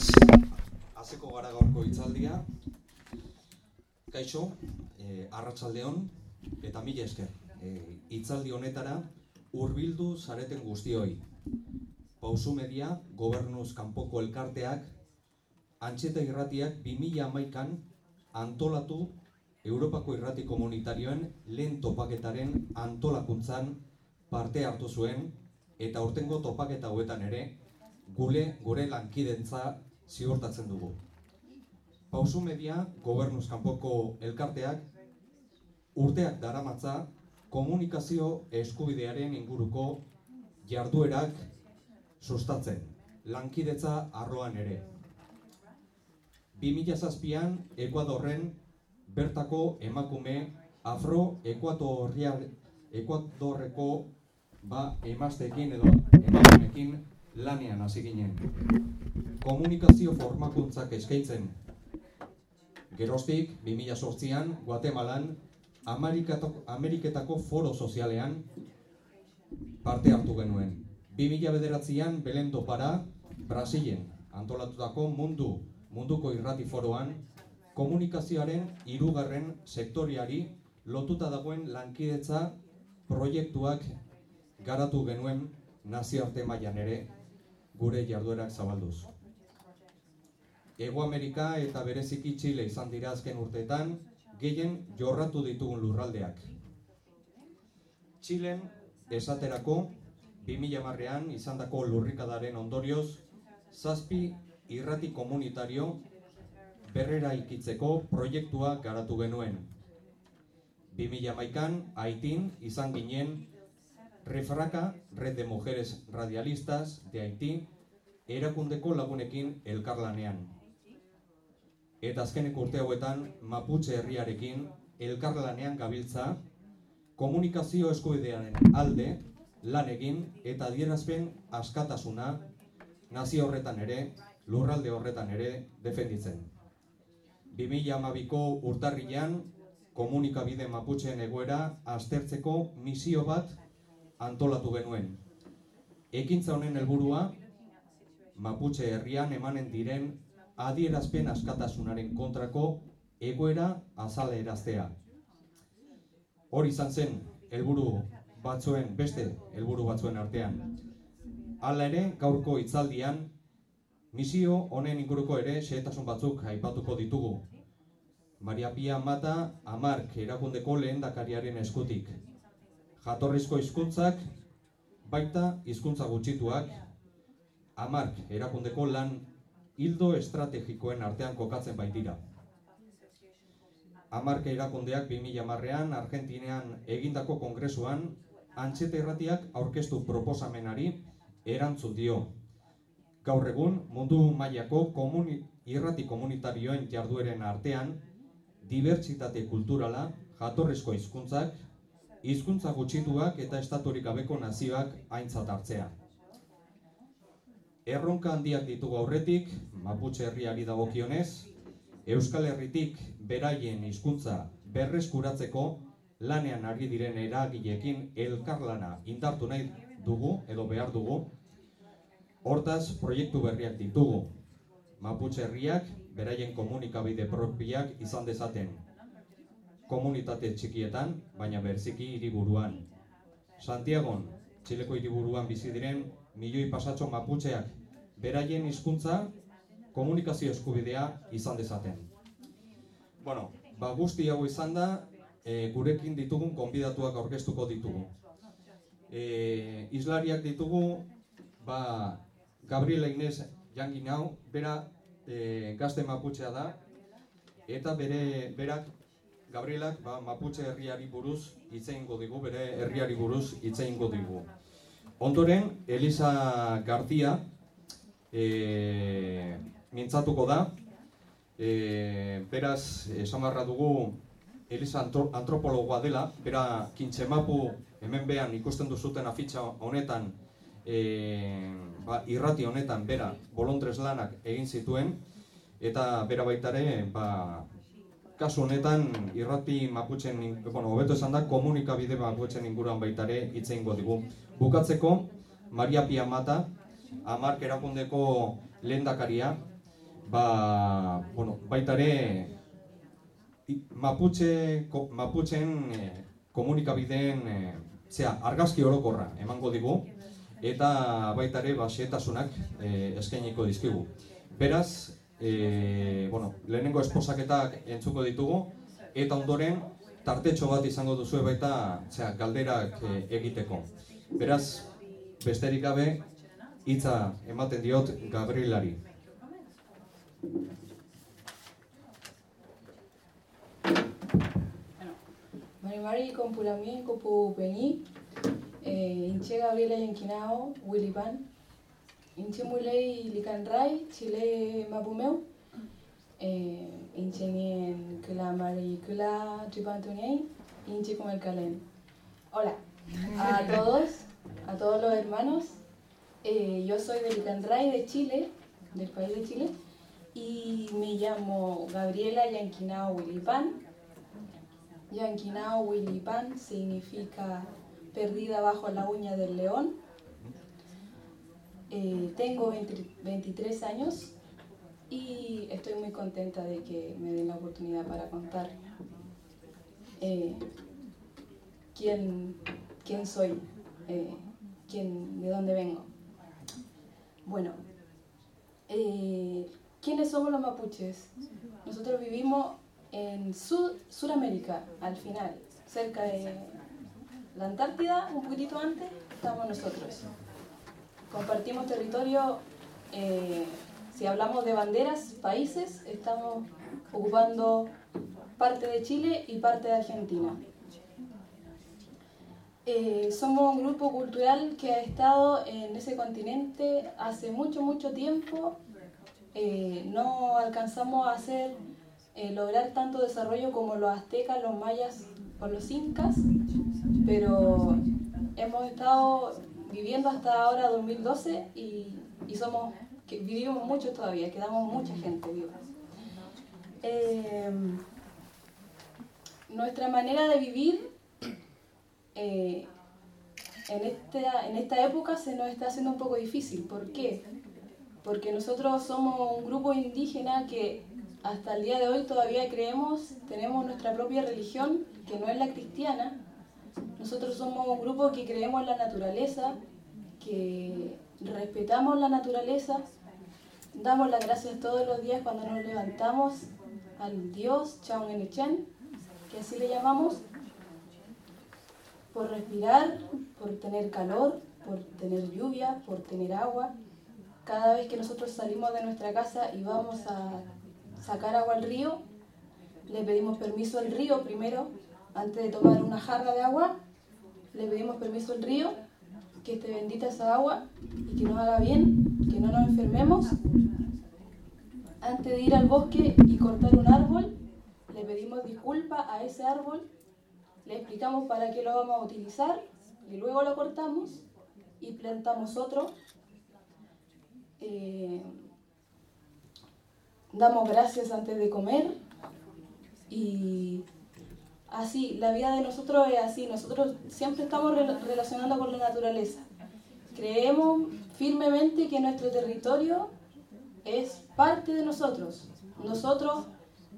beraz, hasiko gara gaurko hitzaldia. Kaixo, eh, arratsaldeon eta mila esker. Eh, hitzaldi honetara hurbildu zareten guztioi. Pausu media, gobernuz kanpoko elkarteak, antxeta irratiak 2011an antolatu Europako irrati komunitarioen lehen topaketaren antolakuntzan parte hartu zuen eta urtengo topaketa hauetan ere gure gure lankidentza ziurtatzen dugu. Pausu media gobernuz kanpoko elkarteak urteak daramatza komunikazio eskubidearen inguruko jarduerak sustatzen, lankidetza arloan ere. 2007an Ekuadorren bertako emakume afro Ekuadorreko ba emazteekin edo emakumeekin lanean hasi ginen. Komunikazio formakuntzak eskaintzen. Geroztik 2008an Guatemalan Ameriketako, foro sozialean parte hartu genuen. 2009an Belen para Brasilen antolatutako mundu munduko irrati foroan komunikazioaren hirugarren sektoriari lotuta dagoen lankidetza proiektuak garatu genuen nazioarte mailan ere gure jarduerak zabalduz. Ego Amerika eta bereziki Txile izan dira azken urteetan gehien jorratu ditugun lurraldeak. Txilen esaterako 2000 marrean izandako lurrikadaren ondorioz zazpi irrati komunitario berrera ikitzeko proiektua garatu genuen. 2000 maikan, Haitin izan ginen Refraka, Red de Mujeres Radialistas de Haití, erakundeko lagunekin elkarlanean. Eta azkeneko urte hauetan Mapuche herriarekin elkarlanean gabiltza komunikazio eskubidearen alde lan egin eta adierazpen askatasuna nazio horretan ere, lurralde horretan ere defenditzen. 2012ko urtarrilean komunikabide Mapucheen egoera aztertzeko misio bat antolatu genuen. Ekintza honen helburua Mapuche herrian emanen diren adierazpen askatasunaren kontrako egoera azaleraztea. Hori izan zen helburu batzuen beste helburu batzuen artean. Hala ere, gaurko hitzaldian misio honen inguruko ere xehetasun batzuk aipatuko ditugu. Maria Pia Mata Amark erakundeko lehendakariaren eskutik jatorrizko hizkuntzak baita hizkuntza gutxituak amark erakundeko lan hildo estrategikoen artean kokatzen baitira. Amark erakundeak 2000 marrean Argentinean egindako kongresuan antxeta irratiak aurkeztu proposamenari erantzun dio. Gaur egun mundu mailako komuni, irrati komunitarioen jardueren artean dibertsitate kulturala, jatorrizko hizkuntzak, hizkuntza gutxituak eta estaturik gabeko nazioak aintzat hartzea. Erronka handiak ditugu aurretik, Mapuche herriari dagokionez, Euskal Herritik beraien hizkuntza berreskuratzeko lanean ari diren eragileekin elkarlana indartu nahi dugu edo behar dugu. Hortaz, proiektu berriak ditugu. Mapuche herriak beraien komunikabide propiak izan dezaten komunitate txikietan, baina berziki hiriburuan. Santiagon, Txileko hiriburuan bizi diren milioi pasatxo maputxeak beraien hizkuntza komunikazio eskubidea izan dezaten. Bueno, ba guzti hau izan da, e, gurekin ditugun konbidatuak aurkeztuko ditugu. E, islariak ditugu, ba, Gabriela Inez jangin hau, bera e, gazte maputxea da, eta bere berak Gabrielak ba, Mapuche herriari buruz hitz digu, bere herriari buruz hitz digu. Ondoren, Elisa Gartia e, mintzatuko da. E, beraz, esamarra dugu Elisa antropologoa dela, bera kintxemapu hemen behan ikusten duzuten afitxa honetan, e, ba, irrati honetan, bera, bolontrez lanak egin zituen, eta bera baitare, ba, kasu honetan irrati maputzen, bueno, hobeto esan da, komunikabide maputzen inguruan baita ere hitz digu. Bukatzeko, Maria Pia Mata, amark erakundeko lehendakaria, ba, bueno, baita ere i- Mapuche, ko, Mapuchen eh, komunikabideen eh, zera, argazki orokorra emango digu eta baita ere ba, xehetasunak eh, eskainiko dizkigu. Beraz, eh, bueno, lehenengo esposaketak entzuko ditugu eta ondoren tartetxo bat izango duzue baita zera, galderak eh, egiteko. Beraz, besterik gabe hitza ematen diot Gabrielari. Mari Mari Compulami, Copu Peni, eh, Inche Gabriela Yankinao, Willy Pan, Inche Mulei Licanray, Chile Mapumeu, eh, Inche Nien Kula Mari Kula Tripantunei, Inche con el Calen. Hola a todos, a todos los hermanos. Eh, yo soy de Licanray, de Chile, del país de Chile, y me llamo Gabriela Yankinao Willy Pan. Yankinao Willy Pan significa perdida bajo la uña del león. Eh, tengo 20 23 años y estoy muy contenta de que me den la oportunidad para contar eh, quién, quién soy, eh, quién, de dónde vengo. Bueno, ¿quiénes somos los mapuches? Nosotros vivimos en Sud, Sudamérica, al final, cerca de la Antártida, un poquitito antes, estamos nosotros. Compartimos territorio, eh, si hablamos de banderas, países, estamos ocupando parte de Chile y parte de Argentina. Eh, somos un grupo cultural que ha estado en ese continente hace mucho, mucho tiempo. Eh, no alcanzamos a hacer lograr tanto desarrollo como los aztecas, los mayas o los incas, pero hemos estado viviendo hasta ahora 2012 y, y somos, vivimos mucho todavía, quedamos mucha gente viva. Eh, nuestra manera de vivir eh, en, esta, en esta época se nos está haciendo un poco difícil. ¿Por qué? Porque nosotros somos un grupo indígena que hasta el día de hoy todavía creemos, tenemos nuestra propia religión, que no es la cristiana. Nosotros somos un grupo que creemos en la naturaleza, que respetamos la naturaleza, damos las gracias todos los días cuando nos levantamos al Dios Chaunenichen, que así le llamamos, por respirar, por tener calor, por tener lluvia, por tener agua. Cada vez que nosotros salimos de nuestra casa y vamos a sacar agua al río, le pedimos permiso al río primero, antes de tomar una jarra de agua, le pedimos permiso al río, que esté bendita esa agua y que nos haga bien, que no nos enfermemos. Antes de ir al bosque y cortar un árbol, le pedimos disculpas a ese árbol, le explicamos para qué lo vamos a utilizar y luego lo cortamos y plantamos otro. Eh, damos gracias antes de comer y así, la vida de nosotros es así, nosotros siempre estamos re- relacionando con la naturaleza. Creemos firmemente que nuestro territorio es parte de nosotros. Nosotros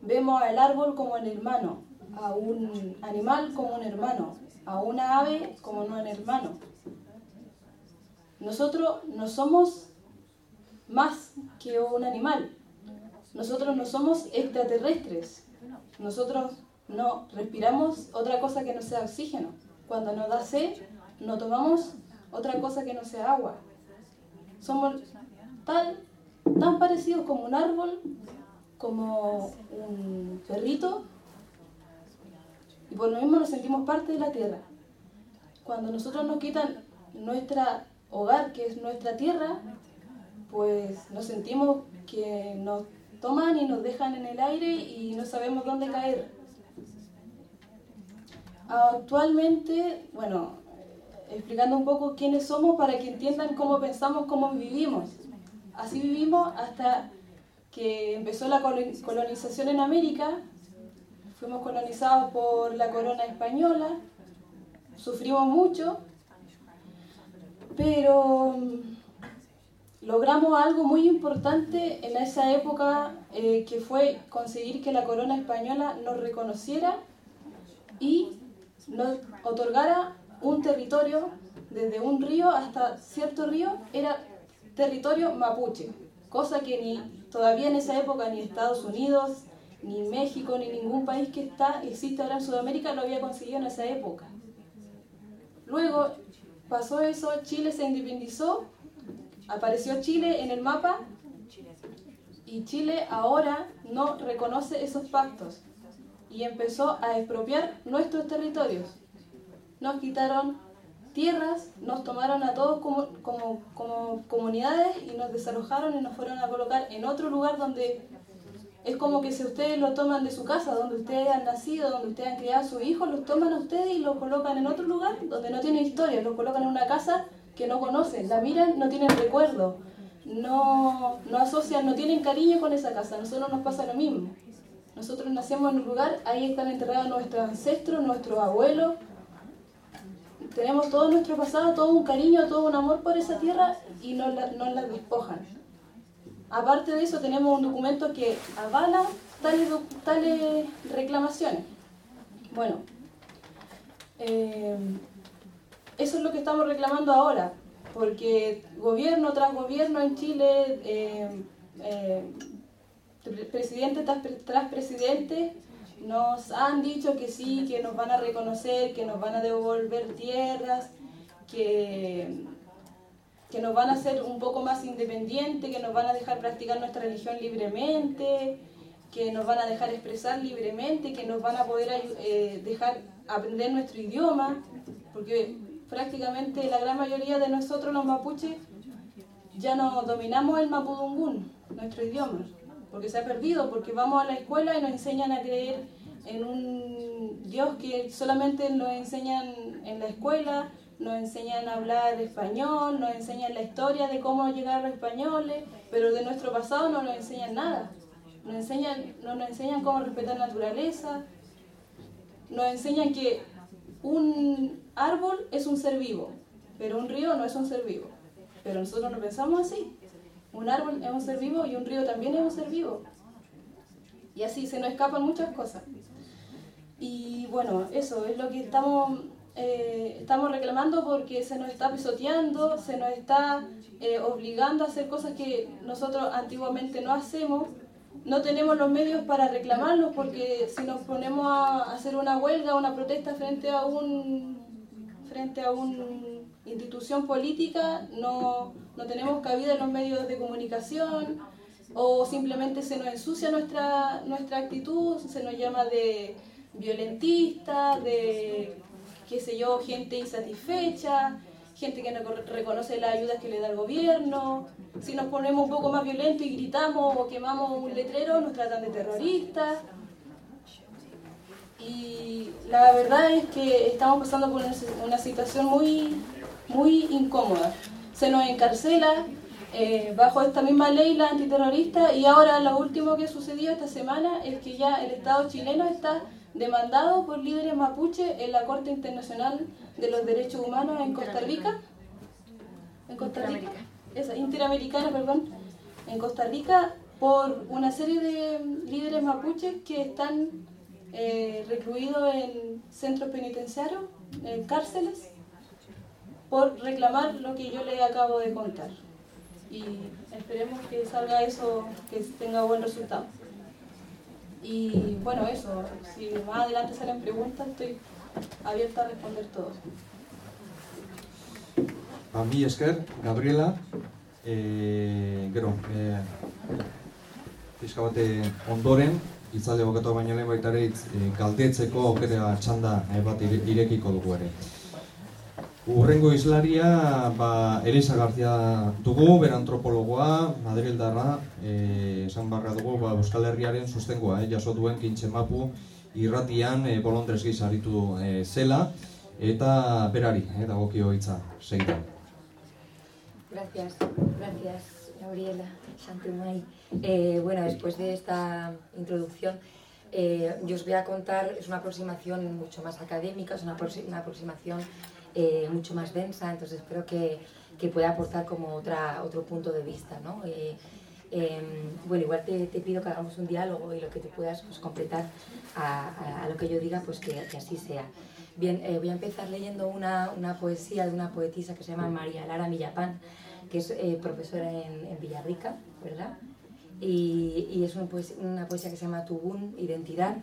vemos al árbol como un hermano, a un animal como un hermano, a una ave como un hermano. Nosotros no somos más que un animal. Nosotros no somos extraterrestres. Nosotros no respiramos otra cosa que no sea oxígeno. Cuando nos da sed, no tomamos otra cosa que no sea agua. Somos tal, tan parecidos como un árbol, como un perrito, y por lo mismo nos sentimos parte de la tierra. Cuando nosotros nos quitan nuestra hogar, que es nuestra tierra, pues nos sentimos que nos toman y nos dejan en el aire y no sabemos dónde caer. Actualmente, bueno, explicando un poco quiénes somos para que entiendan cómo pensamos, cómo vivimos. Así vivimos hasta que empezó la colon- colonización en América. Fuimos colonizados por la corona española, sufrimos mucho, pero mm, logramos algo muy importante en esa época, eh, que fue conseguir que la corona española nos reconociera y nos otorgara un territorio, desde un río hasta cierto río, era territorio mapuche, cosa que ni todavía en esa época ni Estados Unidos, ni México, ni ningún país que está, existe ahora en Sudamérica lo había conseguido en esa época. Luego pasó eso, Chile se independizó apareció Chile en el mapa y Chile ahora no reconoce esos pactos y empezó a expropiar nuestros territorios. Nos quitaron tierras, nos tomaron a todos como, como, comunidades y nos desalojaron y nos fueron a colocar en otro lugar donde es como que si ustedes lo toman de su casa, donde ustedes han nacido, donde ustedes han criado a sus hijos, los toman a ustedes y los colocan en otro lugar donde no tiene historia, los colocan en una casa que no conocen, la miran, no tienen recuerdo, no, no asocian, no tienen cariño con esa casa. A nosotros nos pasa lo mismo. Nosotros nacemos en un lugar, ahí están enterrados nuestros ancestros, nuestros abuelos. Tenemos todo nuestro pasado, todo un cariño, todo un amor por esa tierra y no la, despojan. Aparte de eso, tenemos un documento que avala tales, tales reclamaciones. Bueno, eh, eso es lo que estamos reclamando ahora, porque gobierno tras gobierno en Chile, eh, eh, presidente tras, presidente, nos han dicho que sí, que nos van a reconocer, que nos van a devolver tierras, que, que nos van a hacer un poco más independientes, que nos van a dejar practicar nuestra religión libremente, que nos van a dejar expresar libremente, que nos van a poder eh, dejar aprender nuestro idioma, porque prácticamente la gran mayoría de nosotros los mapuches ya no dominamos el mapudungún, nuestro idioma, porque se ha perdido, porque vamos a la escuela y nos enseñan a creer en un Dios que solamente nos enseñan en la escuela, nos enseñan a hablar español, nos enseñan la historia de cómo llegar a los españoles, pero de nuestro pasado no nos enseñan nada. Nos enseñan, no nos enseñan cómo respetar la naturaleza, nos enseñan que un árbol es un ser vivo, pero un río no es un ser vivo. Pero nosotros no pensamos así. Un árbol es un ser vivo y un río también es un ser vivo. Y así se nos escapan muchas cosas. Y bueno, eso es lo que estamos, eh, estamos reclamando porque se nos está pisoteando, se nos está eh, obligando a hacer cosas que nosotros antiguamente no hacemos no tenemos los medios para reclamarlos porque si nos ponemos a hacer una huelga, una protesta frente a un frente a una institución política, no, no tenemos cabida en los medios de comunicación o simplemente se nos ensucia nuestra, nuestra actitud, se nos llama de violentista, de qué sé yo, gente insatisfecha, gente que no reconoce las ayudas que le da el gobierno. Si nos ponemos un poco más violentos y gritamos o quemamos un letrero, nos tratan de terroristas. Y la verdad es que estamos pasando por una situación muy, muy incómoda. Se nos encarcela eh, bajo esta misma ley, la antiterrorista, y ahora lo último que sucedió esta semana es que ya el Estado chileno está demandado por líderes mapuche en la Corte Internacional de los Derechos Humanos en Costa Rica. En Costa Rica. Esa, interamericana, perdón. En Costa Rica por una serie de líderes mapuches que están eh, recluidos en centros penitenciarios, en cárceles, por reclamar lo que yo le acabo de contar. Y esperemos que salga eso, que tenga buen resultado. Y bueno, eso, si más adelante salen preguntas, estoy abierta a responder todo. A mi esker, Gabriela, e, gero, e, pixka bate ondoren, itzalde bokatu baino lehen baita ere, galdetzeko okera txanda e, bat irekiko dugu ere. Urrengo islaria, ba, Elisa Garzia dugu, bera antropologoa, Madrildarra, eh, esan barra dugu, ba, Euskal Herriaren sustengoa, eh, jaso duen mapu irratian e, bolondrez gizaritu e, zela, eta berari, eh, dagokio hitza, segitan. Gracias, gracias, Gabriela Santumay. Eh, bueno, después de esta introducción, eh, yo os voy a contar, es una aproximación mucho más académica, es una, una aproximación eh, mucho más densa, entonces espero que, que pueda aportar como otra, otro punto de vista. ¿no? Eh, em, bueno, igual te, te, pido que hagamos un diálogo y lo que tú puedas pues, completar a, a, lo que yo diga, pues que, que así sea. Bien, eh, voy a empezar leyendo una, una, poesía de una poetisa que se llama María Lara Millapán, que es eh, profesora en, en, Villarrica, ¿verdad? Y, y es una poesía, una poesía que se llama Tubún, Identidad,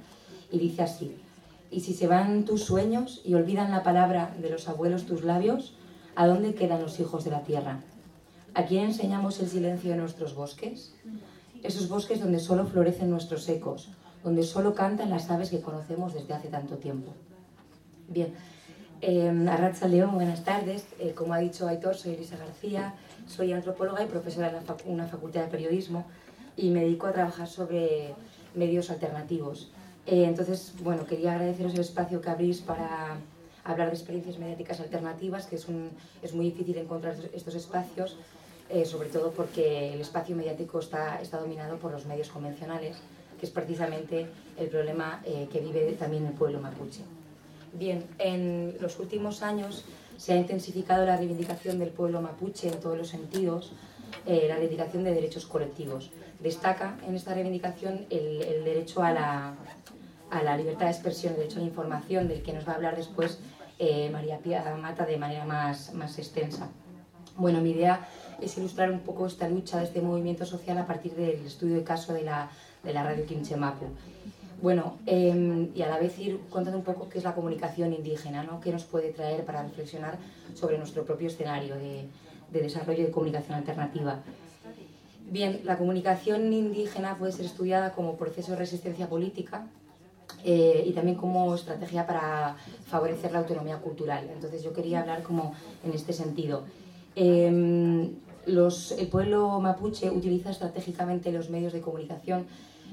y dice así, y si se van tus sueños y olvidan la palabra de los abuelos tus labios, ¿a dónde quedan los hijos de la tierra? ¿A quién enseñamos el silencio de nuestros bosques? Esos bosques donde solo florecen nuestros ecos, donde solo cantan las aves que conocemos desde hace tanto tiempo. Bien, eh, León, buenas tardes. Eh, como ha dicho Aitor, soy Elisa García, soy antropóloga y profesora en fac una facultad de periodismo y me dedico a trabajar sobre medios alternativos. Eh, entonces, bueno, quería agradeceros el espacio que abrís para hablar de experiencias mediáticas alternativas, que es, un, es muy difícil encontrar estos espacios, eh, sobre todo porque el espacio mediático está, está dominado por los medios convencionales, que es precisamente el problema eh, que vive también el pueblo mapuche. Bien, en los últimos años se ha intensificado la reivindicación del pueblo mapuche en todos los sentidos, eh, la reivindicación de derechos colectivos. Destaca en esta reivindicación el, el derecho a la, a la libertad de expresión, el derecho a la información, del que nos va a hablar después eh, María Pía Mata de manera más, más extensa. Bueno, mi idea es ilustrar un poco esta lucha este movimiento social a partir del estudio de caso de la, de la radio Quinchemapu. Bueno, eh, y a la vez ir contando un poco qué es la comunicación indígena, ¿no? qué nos puede traer para reflexionar sobre nuestro propio escenario de, de desarrollo de comunicación alternativa. Bien, la comunicación indígena puede ser estudiada como proceso de resistencia política, eh, y también como estrategia para favorecer la autonomía cultural. Entonces yo quería hablar como en este sentido. Los, el pueblo mapuche utiliza estratégicamente los medios de comunicación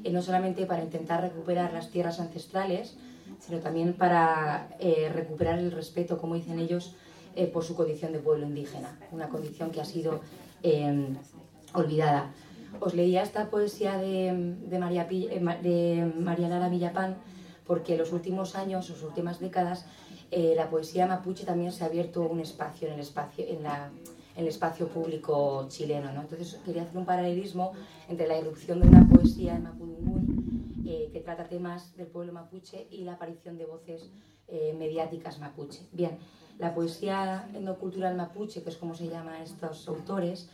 eh, no solamente para intentar recuperar las tierras ancestrales, sino también para eh, recuperar el respeto, como dicen ellos, eh, por su condición de pueblo indígena, una condición que ha sido eh, olvidada. Os leía esta poesía de, de, María, Lara Villapán porque en los últimos años, las últimas décadas, eh, la poesía mapuche también se ha abierto un espacio en el espacio, en en público chileno. ¿no? Entonces quería hacer un paralelismo entre la irrupción de una poesía en eh, que trata temas del pueblo mapuche y la aparición de voces eh, mediáticas mapuche. Bien, la poesía endocultural mapuche, que es como se llaman estos autores,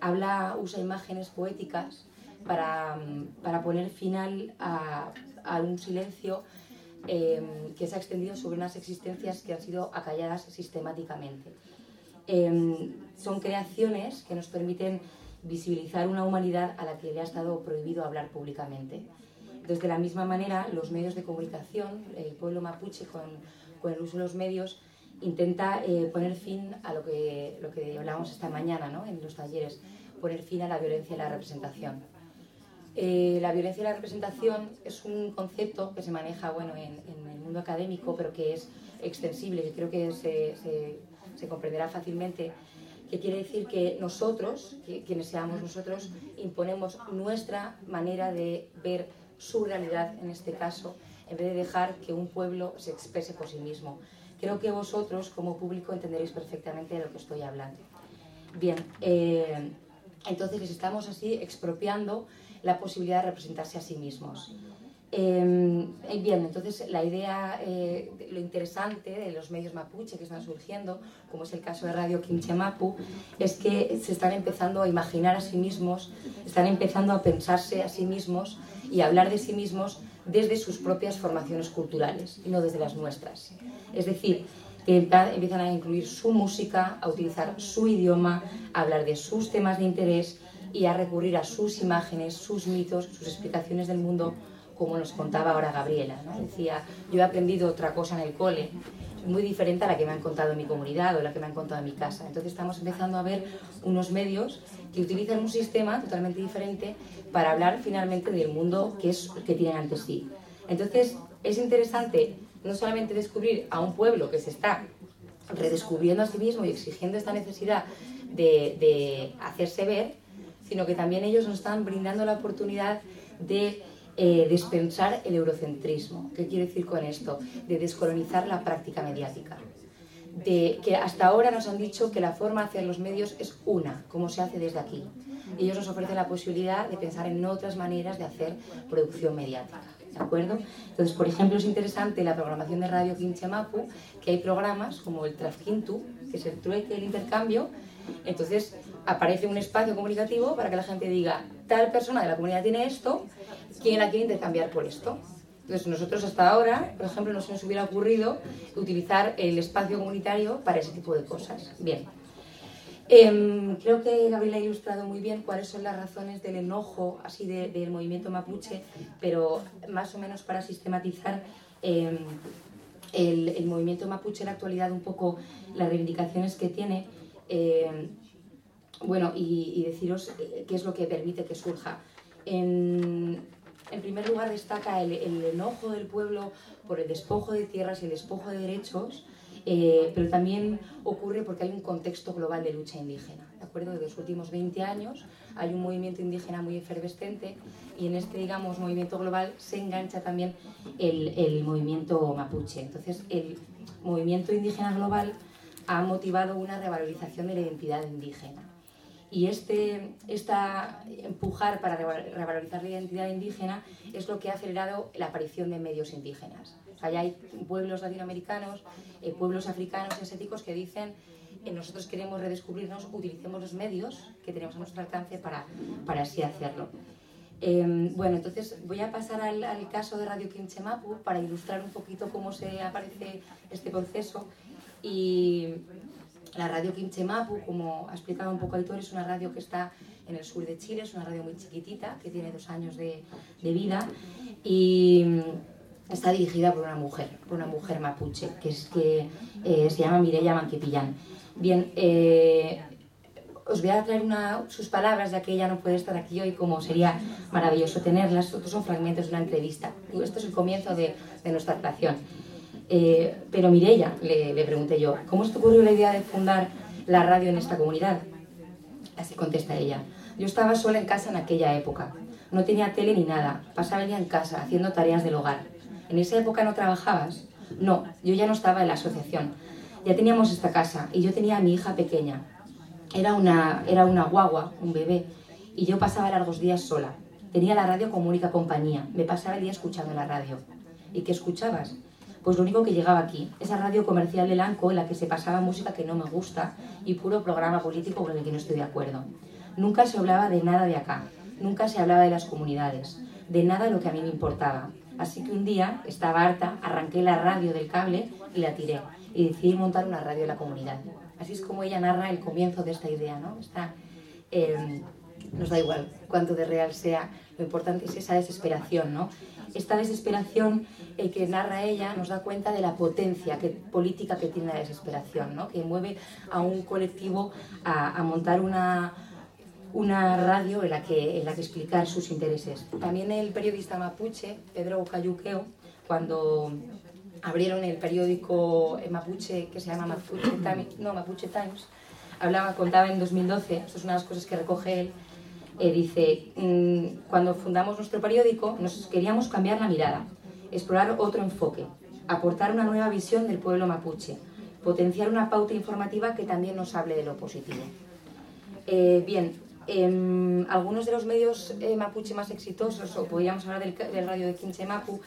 habla, usa imágenes poéticas para, para poner final a, a un silencio eh, que se ha extendido sobre unas existencias que han sido acalladas sistemáticamente. Eh, son creaciones que nos permiten visibilizar una humanidad a la que le ha estado prohibido hablar públicamente. Entonces, de la misma manera, los medios de comunicación, el pueblo mapuche con, el uso de los medios, intenta eh, poner fin a lo que, lo hablábamos esta mañana ¿no? en los talleres, poner fin a la violencia y la representación. Eh, la violencia y la representación es un concepto que se maneja bueno, en, el mundo académico, pero que es extensible, que creo que se, comprenderá fácilmente, que quiere decir que nosotros, quienes seamos nosotros, imponemos nuestra manera de ver su realidad en este caso, en vez de dejar que un pueblo se exprese por sí mismo. Creo que vosotros, como público, entenderéis perfectamente de lo que estoy hablando. Bien, eh, entonces les estamos así expropiando la posibilidad de representarse a sí mismos. Eh, bien, entonces la idea, eh, lo interesante de los medios mapuche que están surgiendo, como es el caso de Radio Quinchemapu, es que se están empezando a imaginar a sí mismos, están empezando a pensarse a sí mismos y hablar de sí mismos desde sus propias formaciones culturales y no desde las nuestras. Es decir, que empiezan a incluir su música, a utilizar su idioma, a hablar de sus temas de interés y a recurrir a sus imágenes, sus mitos, sus explicaciones del mundo, como nos contaba ahora Gabriela. Decía, yo he aprendido otra cosa en el cole, muy diferente a la que me han contado en mi comunidad o la que me han contado en mi casa. Entonces estamos empezando a ver unos medios que utilizan un sistema totalmente diferente para hablar finalmente del mundo que, es, tienen ante sí. Entonces es interesante no solamente descubrir a un pueblo que se está redescubriendo a sí mismo y exigiendo esta necesidad de, hacerse ver, sino que también ellos nos están brindando la oportunidad de eh, dispensar el eurocentrismo. ¿Qué quiero decir con esto? De descolonizar la práctica mediática. de que hasta ahora nos han dicho que la forma de hacer los medios es una, como se hace desde aquí. Ellos nos ofrecen la posibilidad de pensar en otras maneras de hacer producción mediática. ¿De acuerdo? Entonces, por ejemplo, es interesante la programación de Radio Quinchemapu, que hay programas como el Trafquintu, que es el trueque, el intercambio. Entonces, aparece un espacio comunicativo para que la gente diga, tal persona de la comunidad tiene esto, ¿quién la quiere intercambiar por esto? Entonces, nosotros hasta ahora, por ejemplo, no se nos hubiera ocurrido utilizar el espacio comunitario para ese tipo de cosas. Bien. Em, creo que Gabriel ha ilustrado muy bien cuáles son las razones del enojo así del movimiento mapuche, pero más o menos para sistematizar em, el, movimiento mapuche en la actualidad, un poco las reivindicaciones que tiene. Em, bueno, y, deciros eh, qué es lo que permite que surja. En, en primer lugar, destaca el, enojo del pueblo por el despojo de tierras y el despojo de derechos, eh, pero también ocurre porque hay un contexto global de lucha indígena. ¿de acuerdo? Desde los últimos 20 años hay un movimiento indígena muy efervescente y en este, digamos, movimiento global se engancha también el, el movimiento mapuche. Entonces, el movimiento indígena global ha motivado una revalorización de la identidad indígena. Y este esta empujar para revalorizar la identidad indígena es lo que ha acelerado la aparición de medios indígenas. Allá hay pueblos latinoamericanos, eh, pueblos africanos y asiáticos que dicen eh, nosotros queremos redescubrirnos, utilicemos los medios que tenemos a nuestro alcance para, para así hacerlo. Em, bueno, entonces voy a pasar al, al, caso de Radio Quinchemapu para ilustrar un poquito cómo se aparece este proceso y la radio Quinchemapu, como ha explicado un poco Aitor, es una radio que está en el sur de Chile, es una radio muy chiquitita, que tiene dos años de, vida y mm, está dirigida por una mujer, por una mujer mapuche, que, es, que eh, se llama Mireya Manquepillán. Bien, eh, os voy a traer una, sus palabras, ya que ella no puede estar aquí hoy, como sería maravilloso tenerlas. Estos son fragmentos de una entrevista. Esto es el comienzo de, de nuestra relación. Eh, pero Mirella, le, le, pregunté yo, ¿cómo se te ocurrió la idea de fundar la radio en esta comunidad? Así contesta ella. Yo estaba sola en casa en aquella época. No tenía tele ni nada. Pasaba el día en casa haciendo tareas del hogar. ¿En esa época no trabajabas? No, yo ya no estaba en la asociación. Ya teníamos esta casa y yo tenía a mi hija pequeña. Era una, era una guagua, un bebé, y yo pasaba largos días sola. Tenía la radio como única compañía. Me pasaba el día escuchando la radio. ¿Y qué escuchabas? Pues lo único que llegaba aquí, esa radio comercial de Lanco en la que se pasaba música que no me gusta y puro programa político con el que no estoy de acuerdo. Nunca se hablaba de nada de acá, nunca se hablaba de las comunidades, de nada de lo que a mí me importaba. Así que un día, estaba harta, arranqué la radio del cable y la tiré y decidí montar una radio en la comunidad. Así es como ella narra el comienzo de esta idea, ¿no? Está, eh, nos da igual cuánto de real sea, lo importante es esa desesperación, ¿no? Esta desesperación eh, que narra ella nos da cuenta de la potencia que, política que tiene la desesperación, ¿no? que mueve a un colectivo a, montar una, una radio en la, que, en la que explicar sus intereses. También el periodista mapuche, Pedro Cayuqueo, cuando abrieron el periódico mapuche que se llama Mapuche Times, hablaba, contaba en 2012, esto es una de las cosas que recoge él, eh, dice, mm, cuando fundamos nuestro periódico nos queríamos cambiar la mirada, explorar otro enfoque, aportar una nueva visión del pueblo mapuche, potenciar una pauta informativa que también nos hable de lo positivo. Eh, bien, em, algunos de los medios eh, mapuche más exitosos, o podríamos hablar del, radio de Quinche Mapu,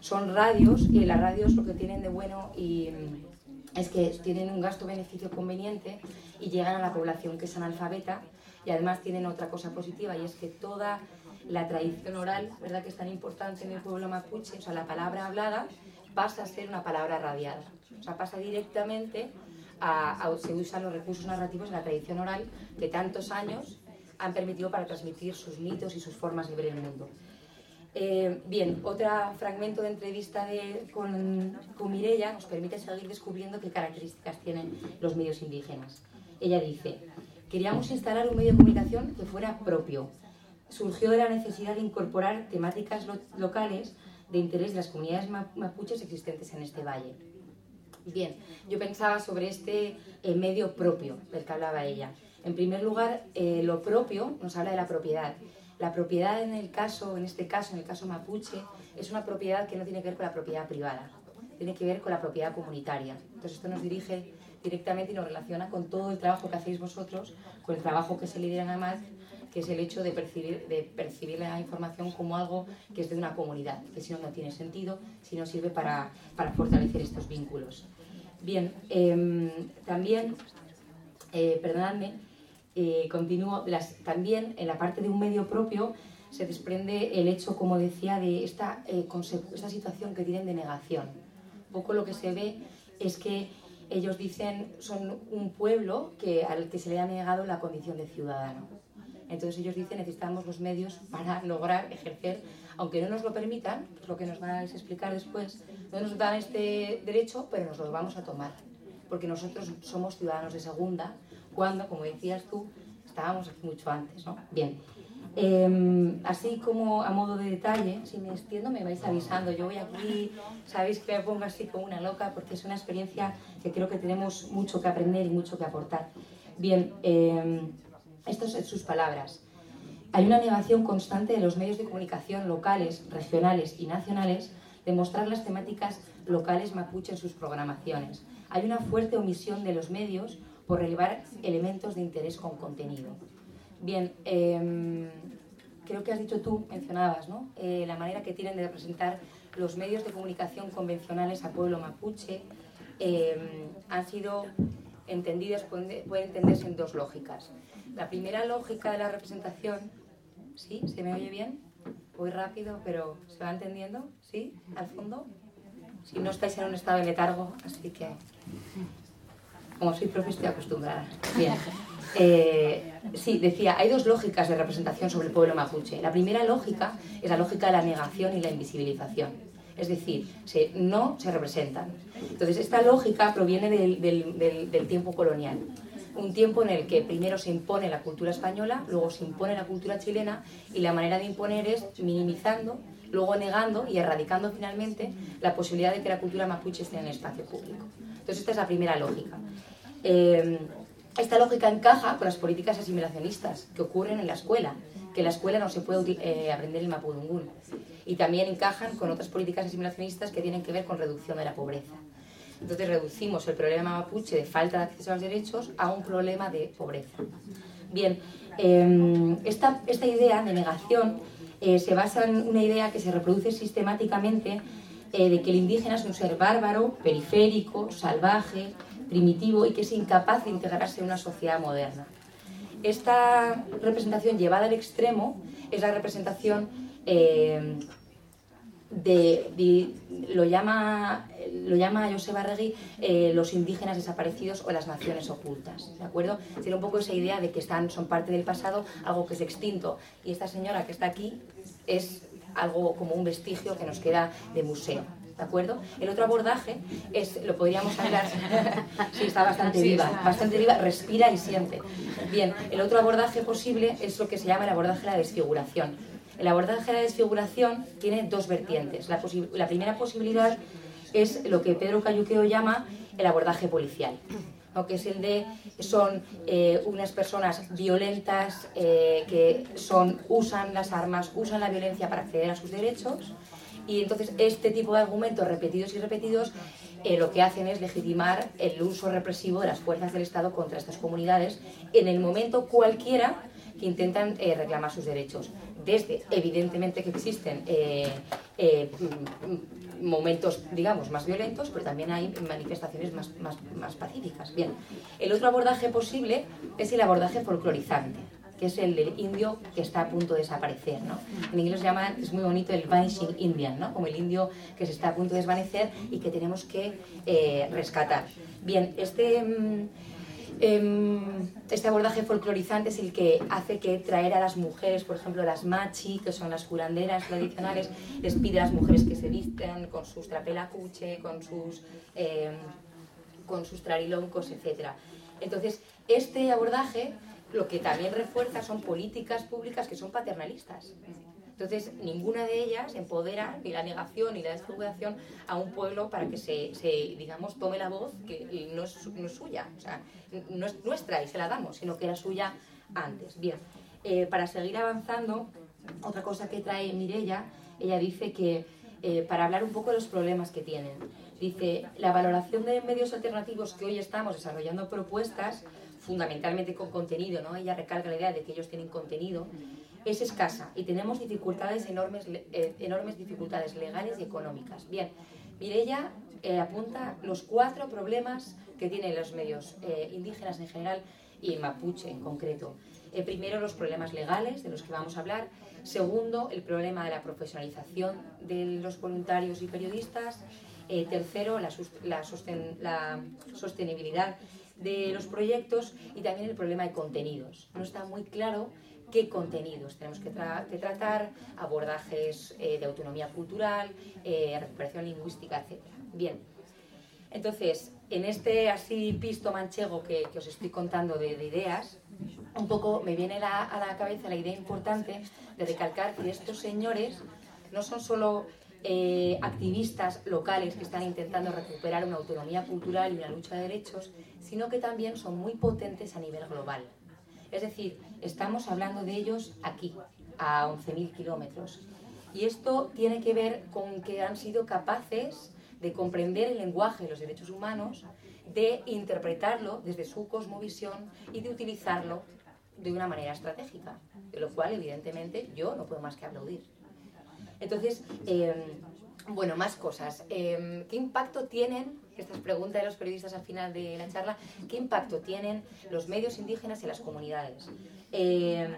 son radios, y las radios lo que tienen de bueno y, mm, es que tienen un gasto-beneficio conveniente y llegan a la población que es analfabeta y además tienen otra cosa positiva y es que toda la tradición oral, ¿verdad? que es tan importante en el pueblo mapuche, o sea, la palabra hablada pasa a ser una palabra radiada, o sea, pasa directamente a, a se usan los recursos narrativos de la tradición oral que tantos años han permitido para transmitir sus mitos y sus formas de ver el mundo. Eh, bien, otro fragmento de entrevista de, con, con nos permite seguir descubriendo qué características tienen los medios indígenas. Ella dice, Queríamos instalar un medio de comunicación que fuera propio. Surgió de la necesidad de incorporar temáticas locales de interés de las comunidades mapuches existentes en este valle. Bien, yo pensaba sobre este eh, medio propio del que hablaba ella. En primer lugar, eh, lo propio nos habla de la propiedad. La propiedad en el caso, en este caso, en el caso mapuche, es una propiedad que no tiene que ver con la propiedad privada, tiene que ver con la propiedad comunitaria. Entonces esto nos dirige directamente y nos relaciona con todo el trabajo que hacéis vosotros, con el trabajo que se lidera AMAD, que es el hecho de percibir, de percibir la información como algo que es de una comunidad, que si no, no tiene sentido, si no sirve para, para fortalecer estos vínculos. Bien, em, también, eh, perdonadme, eh, continúo, también en la parte de un medio propio se desprende el hecho, como decía, de esta, eh, esta situación que tienen de negación. Un poco lo que se ve es que ellos dicen son un pueblo que, al que se le ha negado la condición de ciudadano. Entonces ellos dicen necesitamos los medios para lograr ejercer, aunque no nos lo permitan, es lo que nos vais a explicar después, no nos dan este derecho, pero nos lo vamos a tomar, porque nosotros somos ciudadanos de segunda, cuando, como decías tú, estábamos aquí mucho antes. ¿no? Bien, Em, así como a modo de detalle, si me extiendo me vais avisando. Yo voy aquí, sabéis que me pongo así como una loca porque es una experiencia que creo que tenemos mucho que aprender y mucho que aportar. Bien, eh, esto es sus palabras. Hay una negación constante de los medios de comunicación locales, regionales y nacionales de mostrar las temáticas locales mapuche en sus programaciones. Hay una fuerte omisión de los medios por relevar elementos de interés con contenido. Bien, em, creo que has dicho tú, mencionabas, ¿no? Eh, la manera que tienen de representar los medios de comunicación convencionales a pueblo mapuche em, han sido entendidas, pueden, entenderse en dos lógicas. La primera lógica de la representación, ¿sí? ¿Se me oye bien? Voy rápido, pero ¿se va entendiendo? ¿Sí? ¿Al fondo? Si no estáis en un estado de letargo, así que... Como soy profe, estoy acostumbrada. Bien. Eh, sí, decía, hay dos lógicas de representación sobre el pueblo mapuche. La primera lógica es la lógica de la negación y la invisibilización. Es decir, se, no se representan. Entonces, esta lógica proviene del, del, tiempo colonial. Un tiempo en el que primero se impone la cultura española, luego se impone la cultura chilena y la manera de imponer es minimizando, luego negando y erradicando finalmente la posibilidad de que la cultura mapuche esté en el espacio público. Entonces, esta es la primera lógica. Eh, esta lógica encaja con las políticas asimilacionistas que ocurren en la escuela, que en la escuela no se puede eh, aprender el mapudungún. Y también encajan con otras políticas asimilacionistas que tienen que ver con reducción de la pobreza. Entonces reducimos el problema mapuche de falta de acceso a los derechos a un problema de pobreza. Bien, em, esta, esta, idea de negación eh, se basa en una idea que se reproduce sistemáticamente eh, de que el indígena es un ser bárbaro, periférico, salvaje, primitivo y que es incapaz de integrarse en una sociedad moderna. Esta representación llevada al extremo es la representación eh, de, lo llama lo llama José Barregui eh, los indígenas desaparecidos o las naciones ocultas de acuerdo tiene un poco esa idea de que están son parte del pasado algo que es extinto. Y esta señora que está aquí es algo como un vestigio que nos queda de museo ¿de acuerdo? El otro abordaje es, lo podríamos hablar, sí, está bastante viva, bastante viva, respira y siente. Bien, el otro abordaje posible es lo que se llama el abordaje de la desfiguración. El abordaje de la desfiguración tiene dos vertientes. La, la primera posibilidad es lo que Pedro Cayuqueo llama el abordaje policial. que es el de son eh, unas personas violentas eh, que son usan las armas, usan la violencia para acceder a sus derechos y entonces este tipo de argumentos repetidos y repetidos eh, lo que hacen es legitimar el uso represivo de las fuerzas del Estado contra estas comunidades en el momento cualquiera que intentan eh, reclamar sus derechos. Desde, evidentemente, que existen eh, momentos, digamos, más violentos, pero también hay manifestaciones más, más, más pacíficas. Bien, el otro abordaje posible es el abordaje folclorizante que es el del indio que está a punto de desaparecer. ¿no? En inglés se llama, es muy bonito, el vanishing Indian, ¿no? como el indio que se está a punto de desvanecer y que tenemos que eh, rescatar. Bien, este, mm, em, este abordaje folclorizante es el que hace que traer a las mujeres, por ejemplo, las machi, que son las curanderas tradicionales, les pide a las mujeres que se vistan con sus trapelacuche, con sus, em, con sus trariloncos, etc. Entonces, este abordaje lo que también refuerza son políticas públicas que son paternalistas. Entonces, ninguna de ellas empodera ni la negación ni la desfiguración a un pueblo para que se, digamos, tome la voz que no es, suya, o sea, no es nuestra y se la damos, sino que era suya antes. Bien, eh, para seguir avanzando, otra cosa que trae Mirella, ella dice que eh, para hablar un poco de los problemas que tienen. Dice, la valoración de medios alternativos que hoy estamos desarrollando propuestas, fundamentalmente con contenido, ¿no? ella recalca la idea de que ellos tienen contenido, es escasa y tenemos dificultades enormes, eh, enormes dificultades legales y económicas. Bien, Mirella eh, apunta los cuatro problemas que tienen los medios eh, indígenas en general y mapuche en concreto. Eh, primero, los problemas legales, de los que vamos a hablar. Segundo, el problema de la profesionalización de los voluntarios y periodistas. tercero, la sostenibilidad de los proyectos y también el problema de contenidos. No está muy claro qué contenidos tenemos que, tratar, abordajes de autonomía cultural, recuperación lingüística, etc. Bien, entonces, en este así pisto manchego que, os estoy contando de, ideas, un poco me viene a la cabeza la idea importante de recalcar que estos señores no son solo eh, activistas locales que están intentando recuperar una autonomía cultural y una lucha de derechos, sino que también son muy potentes a nivel global. Es decir, estamos hablando de ellos aquí, a 11.000 kilómetros. Y esto tiene que ver con que han sido capaces de comprender el lenguaje de los derechos humanos, de interpretarlo desde su cosmovisión y de utilizarlo de una manera estratégica, de lo cual evidentemente yo no puedo más que aplaudir. Entonces, em, bueno, más cosas. Em, ¿Qué impacto tienen, esta es pregunta de los periodistas al final de la charla, qué impacto tienen los medios indígenas en las comunidades? Em,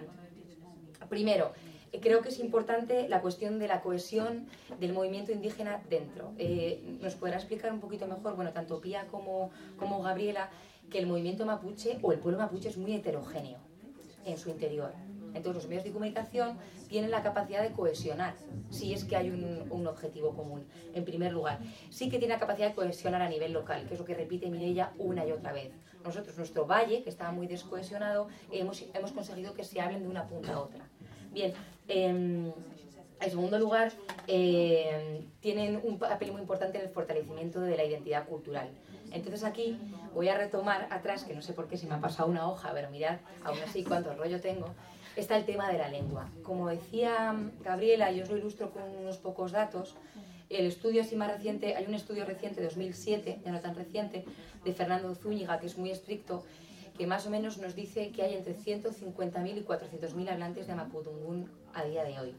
primero, creo que es importante la cuestión de la cohesión del movimiento indígena dentro. Eh, ¿Nos podrá explicar un poquito mejor, bueno, tanto Pía como, como Gabriela, que el movimiento mapuche o el pueblo mapuche es muy heterogéneo en su interior? Entonces los medios de comunicación tienen la capacidad de cohesionar, si es que hay un, objetivo común, en primer lugar. Sí que tiene la capacidad de cohesionar a nivel local, que es lo que repite Mireia una y otra vez. Nosotros, nuestro valle, que estaba muy descohesionado, hemos, hemos conseguido que se hablen de una punta a otra. Bien, em, en segundo lugar, em, tienen un papel muy importante en el fortalecimiento de la identidad cultural. Entonces aquí voy a retomar atrás, que no sé por qué se me ha pasado una hoja, pero mirad, aún así cuánto rollo tengo, está el tema de la lengua. Como decía Gabriela, y os lo ilustro con unos pocos datos, el estudio así más reciente, hay un estudio reciente, 2007, ya no tan reciente, de Fernando Zúñiga, que es muy estricto, que más o menos nos dice que hay entre 150.000 y 400.000 hablantes de Mapudungún a día de hoy.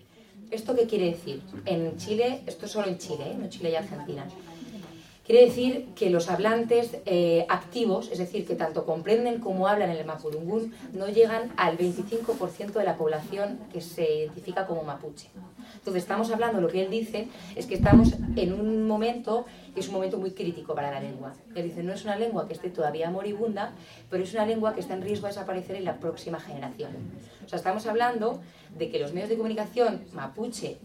¿Esto qué quiere decir? En Chile, esto es solo en Chile, ¿eh? no Chile y Argentina. Quiere decir que los hablantes eh, activos, es decir, que tanto comprenden como hablan el mapudungún, no llegan al 25% de la población que se identifica como mapuche. Entonces, estamos hablando, lo que él dice es que estamos en un momento que es un momento muy crítico para la lengua. Él dice, no es una lengua que esté todavía moribunda, pero es una lengua que está en riesgo de desaparecer en la próxima generación. O sea, estamos hablando de que los medios de comunicación mapuche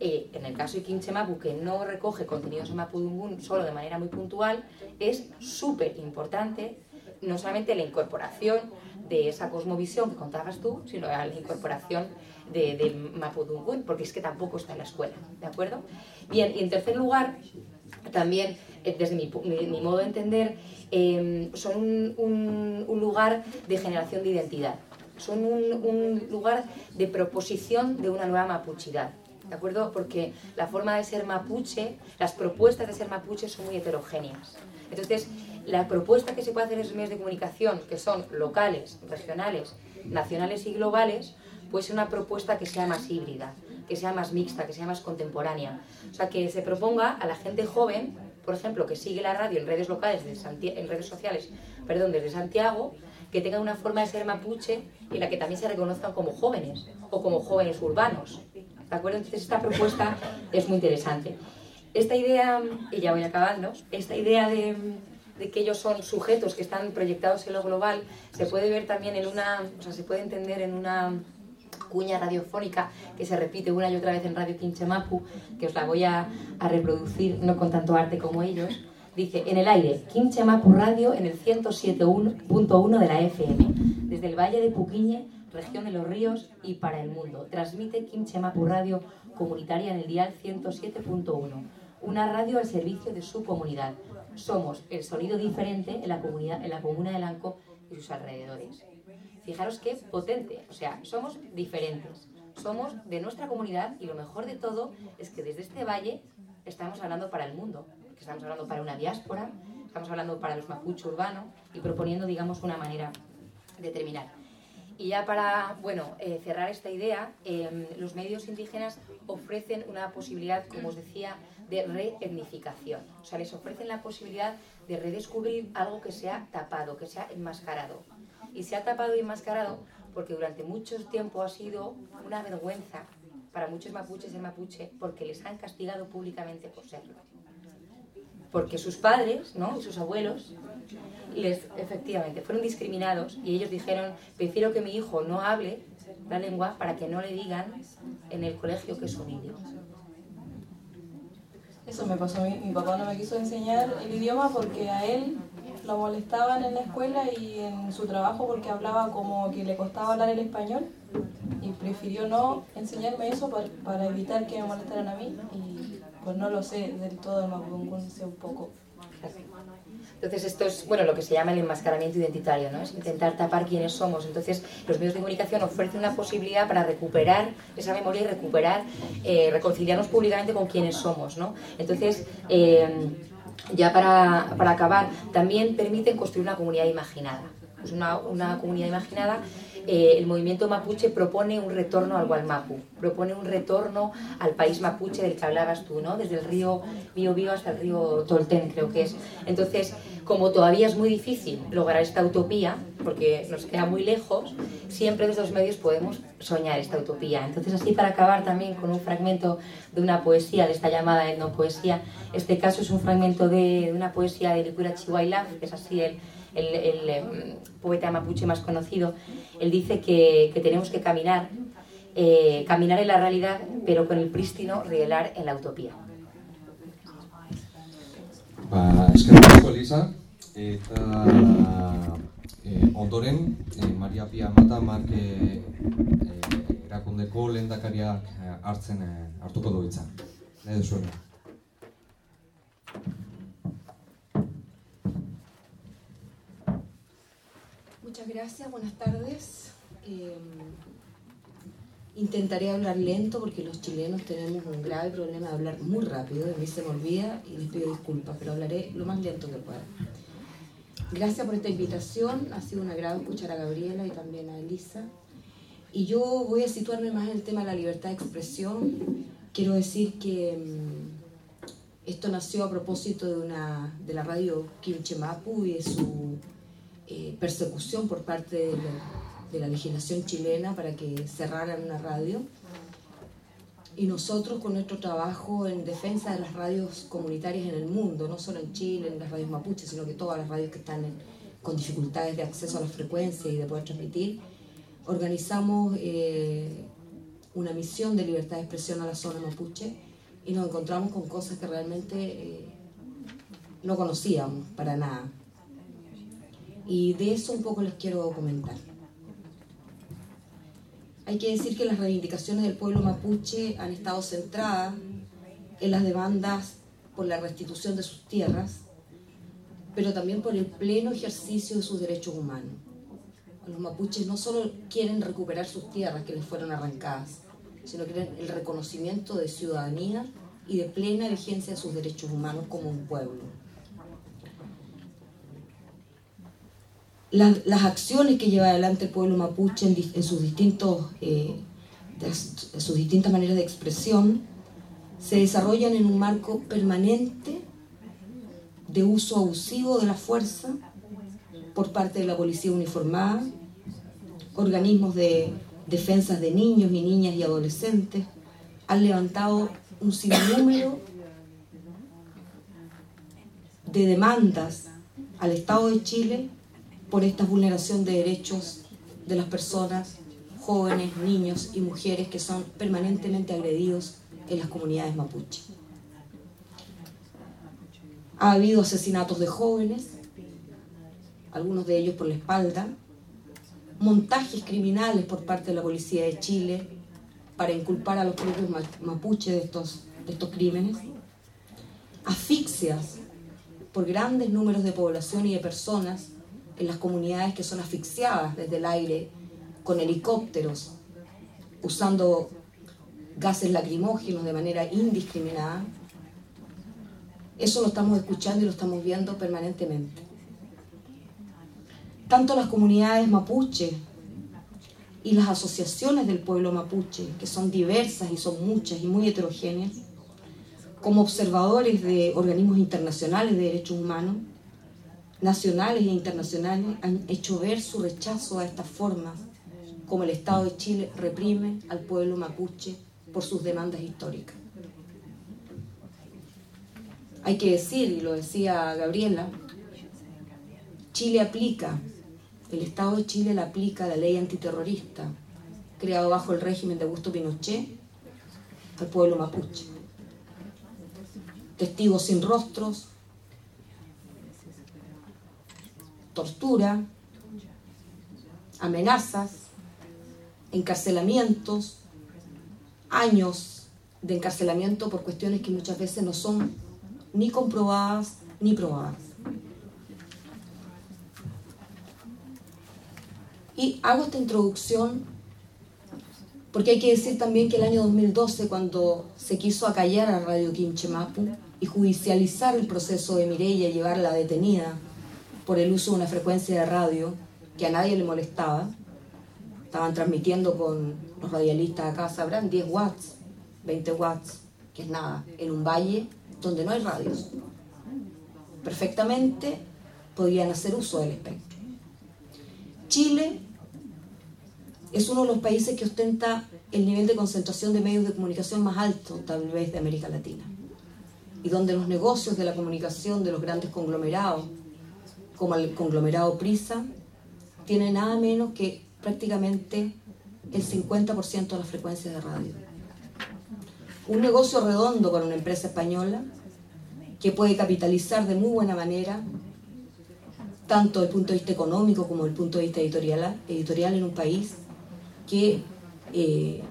eh, en el caso de Quinchemapu, que no recoge contenidos en Mapudungun solo de manera muy puntual, es súper importante no solamente la incorporación de esa cosmovisión que contabas tú, sino la incorporación de, del Mapudungun, porque es que tampoco está en la escuela, ¿de acuerdo? Bien, y en tercer lugar, también eh, desde mi, modo de entender, em, son un, lugar de generación de identidad, son un lugar de proposición de una nueva mapuchidad. ¿De acuerdo? Porque la forma de ser mapuche, las propuestas de ser mapuche son muy heterogéneas. Entonces, la propuesta que se puede hacer en los medios de comunicación, que son locales, regionales, nacionales y globales, puede ser una propuesta que sea más híbrida, que sea más mixta, que sea más contemporánea. O sea, que se proponga a la gente joven, por ejemplo, que sigue la radio en redes locales, en redes sociales, perdón, desde Santiago, que tengan una forma de ser mapuche en la que también se reconozcan como jóvenes o como jóvenes urbanos. ¿De acuerdo? Entonces esta propuesta es muy interesante. Esta idea, y ya voy acabando, esta idea de, que ellos son sujetos que están proyectados en lo global, se puede ver también en una, o sea, se puede entender en una cuña radiofónica que se repite una y otra vez en Radio Quinchemapu, que os la voy a, a reproducir, no con tanto arte como ellos. Dice, en el aire, Quinchemapu Radio en el 107.1 de la FM, desde el Valle de Puquiñe región de los ríos y para el mundo. Transmite Kimchemapu Radio comunitaria en el dial 107.1, una radio al servicio de su comunidad. Somos el sonido diferente en la, comunidad, en la comuna de Lanco y sus alrededores. Fijaros qué potente, o sea, somos diferentes, somos de nuestra comunidad y lo mejor de todo es que desde este valle estamos hablando para el mundo, estamos hablando para una diáspora, estamos hablando para los mapuche urbanos y proponiendo, digamos, una manera de terminar. Y ya para bueno, eh, cerrar esta idea, em, los medios indígenas ofrecen una posibilidad, como os decía, de reetnificación. O sea, les ofrecen la posibilidad de redescubrir algo que se ha tapado, que se ha enmascarado. Y se ha tapado y enmascarado porque durante mucho tiempo ha sido una vergüenza para muchos mapuches ser mapuche porque les han castigado públicamente por serlo. Porque sus padres ¿no? y sus abuelos les, efectivamente, fueron discriminados y ellos dijeron, prefiero que mi hijo no hable la lengua para que no le digan en el colegio que es un indio. Eso me pasó mí. Mi papá no me quiso enseñar el idioma porque a él lo molestaban en la escuela y en su trabajo porque hablaba como que le costaba hablar el español y prefirió no enseñarme eso para, evitar que me molestaran a mí pues no lo sé del todo, me sé un poco. Entonces esto es bueno lo que se llama el enmascaramiento identitario, ¿no? Es intentar tapar quiénes somos. Entonces los medios de comunicación ofrecen una posibilidad para recuperar esa memoria y recuperar, eh, reconciliarnos públicamente con quiénes somos, ¿no? Entonces eh, ya para, para, acabar, también permiten construir una comunidad imaginada. Pues una, una comunidad imaginada eh, el movimiento mapuche propone un retorno al Gualmapu, propone un retorno al país mapuche del que hablabas tú, ¿no? Desde el río Biobío hasta el río Tolten, creo que es. Entonces, como todavía es muy difícil lograr esta utopía, porque nos queda muy lejos, siempre desde los medios podemos soñar esta utopía. Entonces, así para acabar también con un fragmento de una poesía, de esta llamada etnopoesía, este caso es un fragmento de, una poesía de Licura Chihuahua, que es así el el, em, poeta mapuche más conocido, él dice que, tenemos que caminar, eh, caminar en la realidad, pero con el prístino rielar en la utopía. Ba, eskerrik asko Elisa, eta eh, ondoren eh, Maria Pia Mata Mark eh, eh, erakundeko lehendakariak eh, hartzen hartuko du hitza. Nahi duzuena. Muchas gracias, buenas tardes. Eh, intentaré hablar lento porque los chilenos tenemos un grave problema de hablar muy rápido, a mí se me olvida y les pido disculpas, pero hablaré lo más lento que pueda. Gracias por esta invitación, ha sido un agrado escuchar a Gabriela y también a Elisa. Y yo voy a situarme más en el tema de la libertad de expresión. Quiero decir que mm, esto nació a propósito de, una, de la radio Quinchemapu y de su eh, persecución por parte de la, legislación chilena para que cerraran una radio. Y nosotros con nuestro trabajo en defensa de las radios comunitarias en el mundo, no solo en Chile, en las radios mapuches, sino que todas las radios que están en, con dificultades de acceso a la frecuencia y de poder transmitir, organizamos eh, una misión de libertad de expresión a la zona mapuche y nos encontramos con cosas que realmente eh, no conocíamos para nada. Y de eso un poco les quiero comentar. Hay que decir que las reivindicaciones del pueblo mapuche han estado centradas en las demandas por la restitución de sus tierras, pero también por el pleno ejercicio de sus derechos humanos. Los mapuches no solo quieren recuperar sus tierras que les fueron arrancadas, sino quieren el reconocimiento de ciudadanía y de plena vigencia de sus derechos humanos como un pueblo. Las, acciones que lleva adelante el pueblo mapuche en, en sus, distintos, eh, de, sus distintas maneras de expresión se desarrollan en un marco permanente de uso abusivo de la fuerza por parte de la policía uniformada, organismos de defensas de niños y niñas y adolescentes han levantado un sinnúmero de demandas al Estado de Chile por esta vulneración de derechos de las personas, jóvenes, niños y mujeres que son permanentemente agredidos en las comunidades mapuche. Ha habido asesinatos de jóvenes, algunos de ellos por la espalda, montajes criminales por parte de la policía de Chile para inculpar a los propios mapuches de estos, de estos crímenes, asfixias por grandes números de población y de personas en las comunidades que son asfixiadas desde el aire con helicópteros usando gases lacrimógenos de manera indiscriminada. Eso lo estamos escuchando y lo estamos viendo permanentemente. Tanto las comunidades mapuche y las asociaciones del pueblo mapuche, que son diversas y son muchas y muy heterogéneas, como observadores de organismos internacionales de derechos humanos, nacionales e internacionales, han hecho ver su rechazo a estas formas como el Estado de Chile reprime al pueblo mapuche por sus demandas históricas. Hay que decir, y lo decía Gabriela, Chile aplica, el Estado de Chile le aplica la ley antiterrorista creado bajo el régimen de Augusto Pinochet al pueblo mapuche. Testigos sin rostros, tortura, amenazas, encarcelamientos, años de encarcelamiento por cuestiones que muchas veces no son ni comprobadas ni probadas. Y hago esta introducción porque hay que decir también que el año 2012, cuando se quiso acallar a Radio Quinchemapu y judicializar el proceso de Mireia y llevarla detenida por el uso de una frecuencia de radio que a nadie le molestaba, estaban transmitiendo con los radialistas acá, sabrán, 10 watts, 20 watts, que es nada, en un valle donde no hay radios. Perfectamente podían hacer uso del espectro. Chile es uno de los países que ostenta el nivel de concentración de medios de comunicación más alto, tal vez, de América Latina. Y donde los negocios de la comunicación de los grandes conglomerados, como el conglomerado Prisa, tienen nada menos que prácticamente el 50% de las frecuencias de radio. Un negocio redondo con una empresa española que puede capitalizar de muy buena manera tanto desde el punto de vista económico como desde el punto de vista editorial, editorial en un país que eh,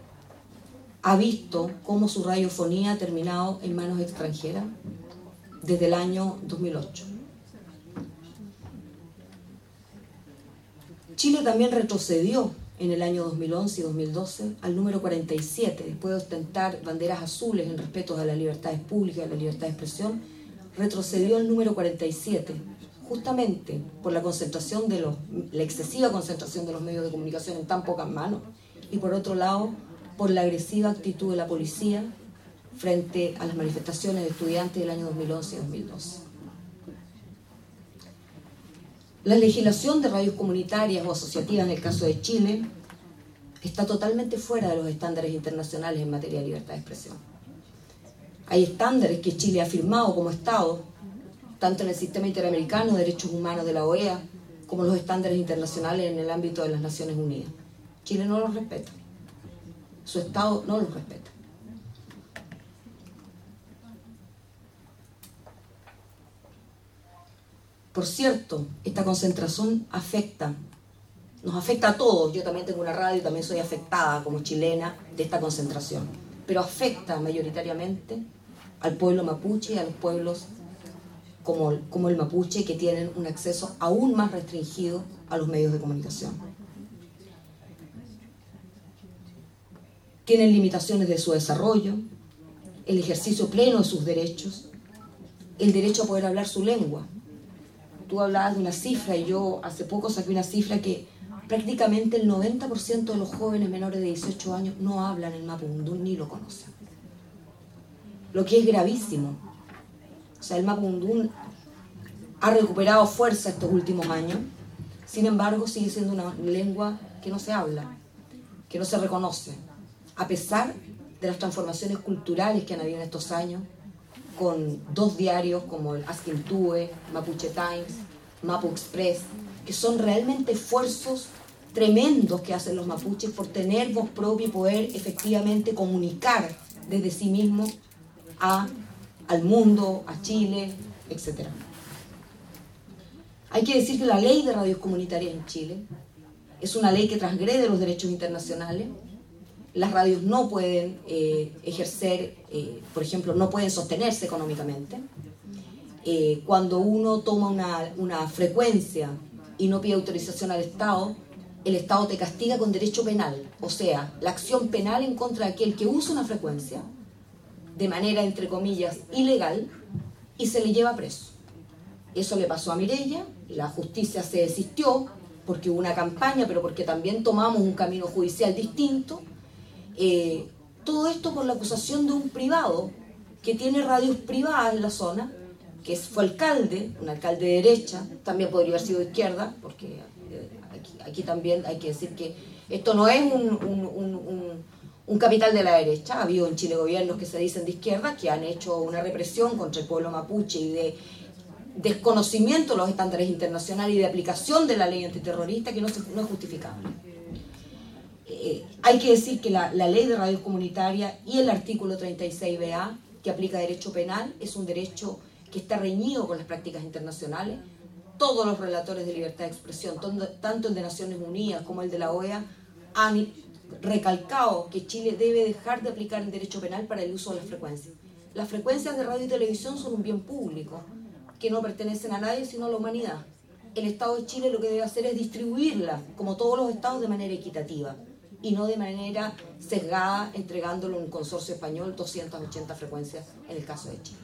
ha visto cómo su radiofonía ha terminado en manos extranjeras desde el año 2008. Chile también retrocedió en el año 2011 y 2012 al número 47, después de ostentar banderas azules en respeto a las libertades públicas a la libertad de expresión, retrocedió al número 47, justamente por la concentración de los, la excesiva concentración de los medios de comunicación en tan pocas manos, y por otro lado, por la agresiva actitud de la policía frente a las manifestaciones de estudiantes del año 2011 y 2012. La legislación de radios comunitarias o asociativas en el caso de Chile está totalmente fuera de los estándares internacionales en materia de libertad de expresión. Hay estándares que Chile ha firmado como Estado, tanto en el sistema interamericano de derechos humanos de la OEA, como los estándares internacionales en el ámbito de las Naciones Unidas. Chile no los respeta. Su Estado no los respeta. Por cierto, esta concentración afecta, nos afecta a todos. Yo también tengo una radio y también soy afectada como chilena de esta concentración. Pero afecta mayoritariamente al pueblo mapuche y a los pueblos como, como el mapuche que tienen un acceso aún más restringido a los medios de comunicación. Tienen limitaciones de su desarrollo, el ejercicio pleno de sus derechos, el derecho a poder hablar su lengua, tú hablabas de una cifra y yo hace poco saqué una cifra que prácticamente el 90% de los jóvenes menores de 18 años no hablan el Mapudungun ni lo conocen. Lo que es gravísimo. O sea, el Mapudungun ha recuperado fuerza estos últimos años, sin embargo sigue siendo una lengua que no se habla, que no se reconoce, a pesar de las transformaciones culturales que han habido en estos años, con dos diarios como el Asking Mapuche Times, Mapu Express, que son realmente esfuerzos tremendos que hacen los mapuches por tener voz propia y poder efectivamente comunicar desde sí mismos a, al mundo, a Chile, etc. Hay que decir que la ley de radios comunitarias en Chile es una ley que transgrede los derechos internacionales las radios no pueden eh, ejercer, eh, por ejemplo, no pueden sostenerse económicamente. Eh, cuando uno toma una, una, frecuencia y no pide autorización al Estado, el Estado te castiga con derecho penal, o sea, la acción penal en contra de aquel que usa una frecuencia de manera, entre comillas, ilegal y se le lleva preso. Eso le pasó a Mirella, la justicia se desistió porque hubo una campaña, pero porque también tomamos un camino judicial distinto. Eh, todo esto por la acusación de un privado que tiene radios privadas en la zona, que fue alcalde, un alcalde de derecha, también podría haber sido de izquierda, porque eh, aquí, también hay que decir que esto no es un, un, capital de la derecha, ha habido en Chile gobiernos que se dicen de izquierda, que han hecho una represión contra el pueblo mapuche y de desconocimiento de los estándares internacionales y de aplicación de la ley antiterrorista que no, no es justificable. Eh, hay que decir que la, ley de radios comunitaria y el artículo 36BA, que aplica derecho penal, es un derecho que está reñido con las prácticas internacionales. Todos los relatores de libertad de expresión, tanto el de Naciones Unidas como el de la OEA, han recalcado que Chile debe dejar de aplicar el derecho penal para el uso de las frecuencias. Las frecuencias de radio y televisión son un bien público que no pertenecen a nadie sino a la humanidad. El Estado de Chile lo que debe hacer es distribuirla, como todos los estados, de manera equitativa y no de manera sesgada, entregándolo a un consorcio español 280 frecuencias en el caso de Chile.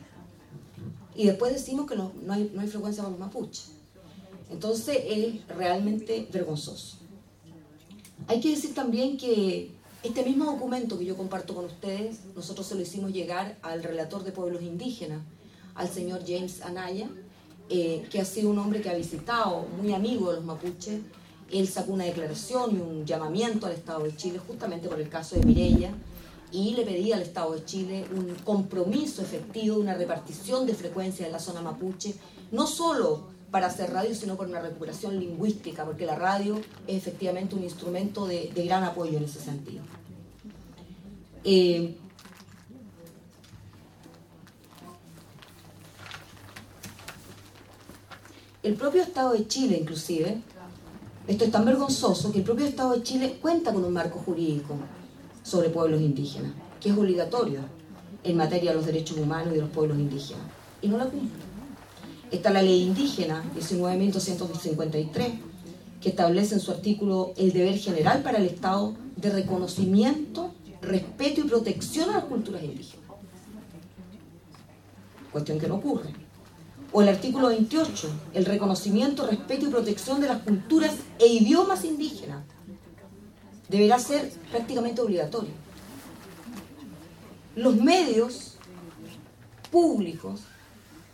Y después decimos que no, hay, no hay frecuencia para los mapuches. Entonces es realmente vergonzoso. Hay que decir también que este mismo documento que yo comparto con ustedes, nosotros se lo hicimos llegar al relator de pueblos indígenas, al señor James Anaya, eh, que ha sido un hombre que ha visitado, muy amigo de los mapuches. Él sacó una declaración y un llamamiento al Estado de Chile justamente por el caso de Mireya y le pedía al Estado de Chile un compromiso efectivo, una repartición de frecuencia en la zona mapuche, no solo para hacer radio, sino por una recuperación lingüística, porque la radio es efectivamente un instrumento de, gran apoyo en ese sentido. Eh, el propio Estado de Chile, inclusive, esto es tan vergonzoso que el propio Estado de Chile cuenta con un marco jurídico sobre pueblos indígenas, que es obligatorio en materia de los derechos humanos y de los pueblos indígenas, y no la cumple. Está la ley indígena 19.253, que establece en su artículo el deber general para el Estado de reconocimiento, respeto y protección a las culturas indígenas. Cuestión que no ocurre o el artículo 28, el reconocimiento, respeto y protección de las culturas e idiomas indígenas, deberá ser prácticamente obligatorio. Los medios públicos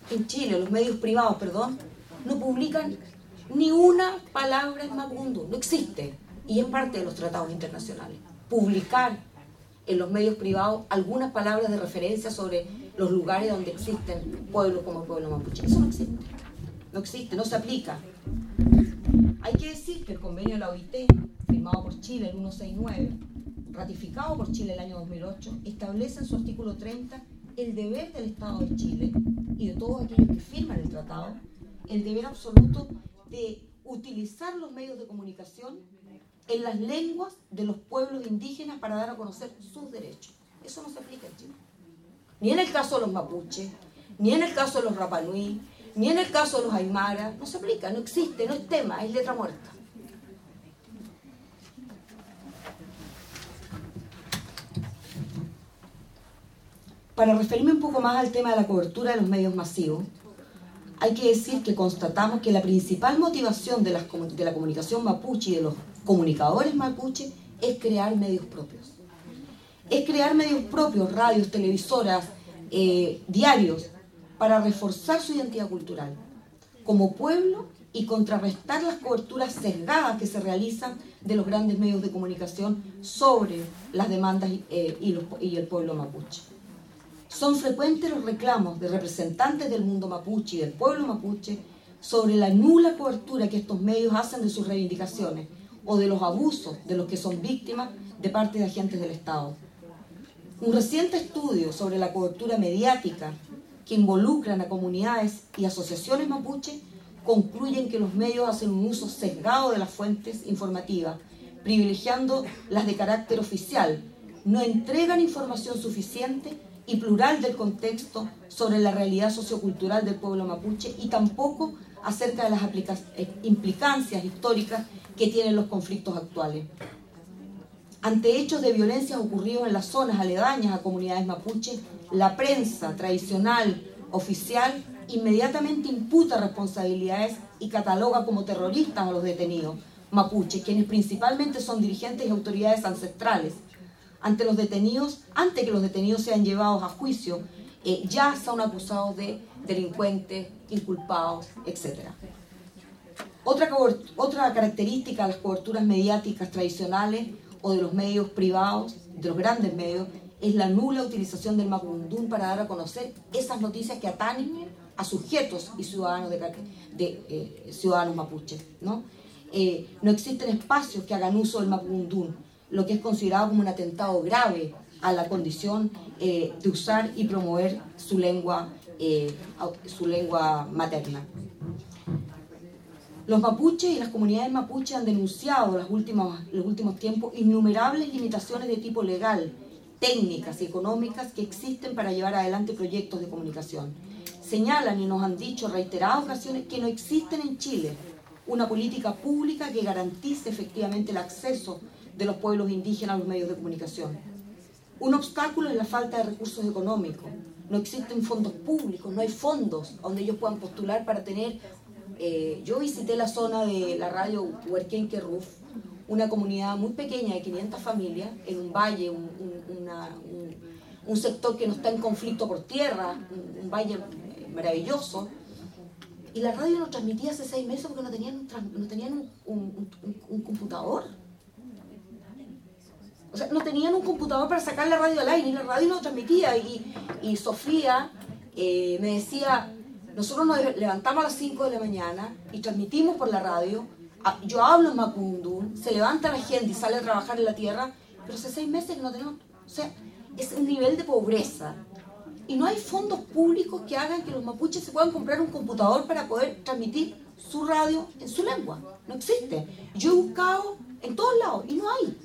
en Chile, los medios privados, perdón, no publican ni una palabra en mapundo, no existe, y es parte de los tratados internacionales. Publicar en los medios privados algunas palabras de referencia sobre los lugares donde existen pueblos como el pueblo mapuche. Eso no existe. No existe, no se aplica. Hay que decir que el convenio de la OIT, firmado por Chile el 169, ratificado por Chile el año 2008, establece en su artículo 30 el deber del Estado de Chile y de todos aquellos que firman el tratado, el deber absoluto de utilizar los medios de comunicación en las lenguas de los pueblos indígenas para dar a conocer sus derechos. Eso no se aplica en Chile ni en el caso de los mapuches, ni en el caso de los rapanui, ni en el caso de los aymara, no se aplica, no existe, no es tema, es letra muerta. Para referirme un poco más al tema de la cobertura de los medios masivos, hay que decir que constatamos que la principal motivación de, de la comunicación mapuche y de los comunicadores mapuche es crear medios propios es crear medios propios, radios, televisoras, eh, diarios, para reforzar su identidad cultural como pueblo y contrarrestar las coberturas sesgadas que se realizan de los grandes medios de comunicación sobre las demandas eh, y, y el pueblo mapuche. Son frecuentes los reclamos de representantes del mundo mapuche y del pueblo mapuche sobre la nula cobertura que estos medios hacen de sus reivindicaciones o de los abusos de los que son víctimas de parte de agentes del Estado. Un reciente estudio sobre la cobertura mediática que involucran a comunidades y asociaciones mapuche concluyen que los medios hacen un uso sesgado de las fuentes informativas, privilegiando las de carácter oficial, no entregan información suficiente y plural del contexto sobre la realidad sociocultural del pueblo mapuche y tampoco acerca de las eh, implicancias históricas que tienen los conflictos actuales. Ante hechos de violencia ocurridos en las zonas aledañas a comunidades mapuches, la prensa tradicional, oficial, inmediatamente imputa responsabilidades y cataloga como terroristas a los detenidos mapuches, quienes principalmente son dirigentes y autoridades ancestrales. Ante los detenidos, antes que los detenidos sean llevados a juicio, eh, ya son acusados de delincuentes, inculpados, etc. Otra, otra característica de las coberturas mediáticas tradicionales o de los medios privados, de los grandes medios, es la nula utilización del Mapudungun para dar a conocer esas noticias que atañen a sujetos y ciudadanos, de, eh, ciudadanos mapuches. ¿no? Eh, no existen espacios que hagan uso del Mapudungun, lo que es considerado como un atentado grave a la condición eh, de usar y promover su lengua, su lengua materna. Los mapuches y las comunidades mapuches han denunciado en los últimos, los últimos tiempos innumerables limitaciones de tipo legal, técnicas y económicas que existen para llevar adelante proyectos de comunicación señalan y nos han dicho reiteradas ocasiones que no existen en Chile una política pública que garantice efectivamente el acceso de los pueblos indígenas a los medios de comunicación. Un obstáculo es la falta de recursos económicos. No existen fondos públicos, no hay fondos donde ellos puedan postular para tener... Eh, yo visité la zona de la radio Huerquenque Ruf, una comunidad muy pequeña de 500 familias, en un valle, un, un, sector que no está en conflicto por tierra, un valle maravilloso. Y la radio no transmitía hace seis meses porque no tenían, no tenían un, computador. O sea, no tenían un computador para sacar la radio al aire y la radio no transmitía. Y, y Sofía eh, me decía, nosotros nos levantamos a las 5 de la mañana y transmitimos por la radio. Ah, yo hablo en Macundún, se levanta la gente y sale a trabajar en la tierra, pero hace seis meses no tenemos... O sea, es un nivel de pobreza y no hay fondos públicos que hagan que los mapuches se puedan comprar un computador para poder transmitir su radio en su lengua. No existe. Yo he buscado en todos lados y no hay.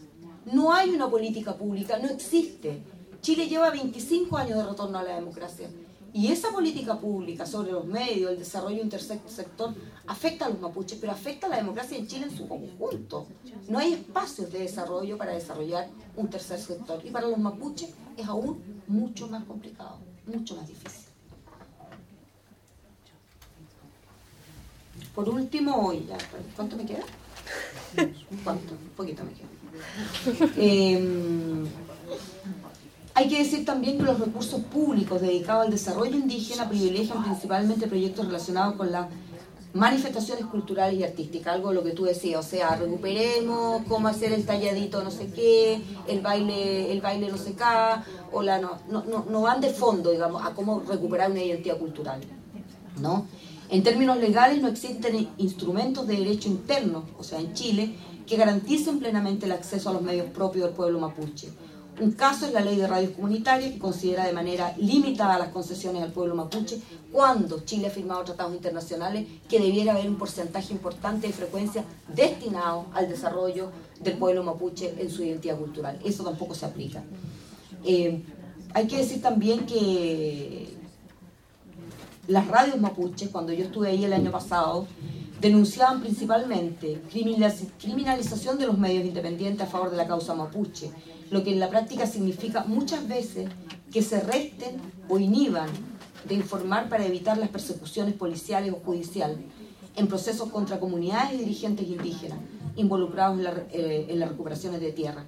No hay una política pública, no existe. Chile lleva 25 años de retorno a la democracia. Y esa política pública sobre los medios, el desarrollo de un tercer sector, afecta a los mapuches, pero afecta a la democracia en Chile en su conjunto. No hay espacios de desarrollo para desarrollar un tercer sector. Y para los mapuches es aún mucho más complicado mucho más difícil. Por último, ¿cuánto me queda? ¿Cuánto? Un poquito me queda. Em, hay que decir también que los recursos públicos dedicados al desarrollo indígena privilegian principalmente proyectos relacionados con la manifestaciones culturales y artísticas, algo de lo que tú decías, o sea, recuperemos cómo hacer el talladito no sé qué, el baile, el baile no sé qué, o la, no, no, no van de fondo, digamos, a cómo recuperar una identidad cultural, ¿no? En términos legales no existen instrumentos de derecho interno, o sea, en Chile, que garanticen plenamente el acceso a los medios propios del pueblo mapuche. Un caso es la ley de radios comunitarias, que considera de manera limitada las concesiones al pueblo mapuche, cuando Chile ha firmado tratados internacionales que debiera haber un porcentaje importante de frecuencia destinado al desarrollo del pueblo mapuche en su identidad cultural. Eso tampoco se aplica. Eh, hay que decir también que las radios mapuches, cuando yo estuve ahí el año pasado, denunciaban principalmente criminalización de los medios independientes a favor de la causa mapuche, lo que en la práctica significa muchas veces que se resten o inhiban de informar para evitar las persecuciones policiales o judiciales en procesos contra comunidades y dirigentes indígenas involucrados en, eh, las recuperaciones de tierra.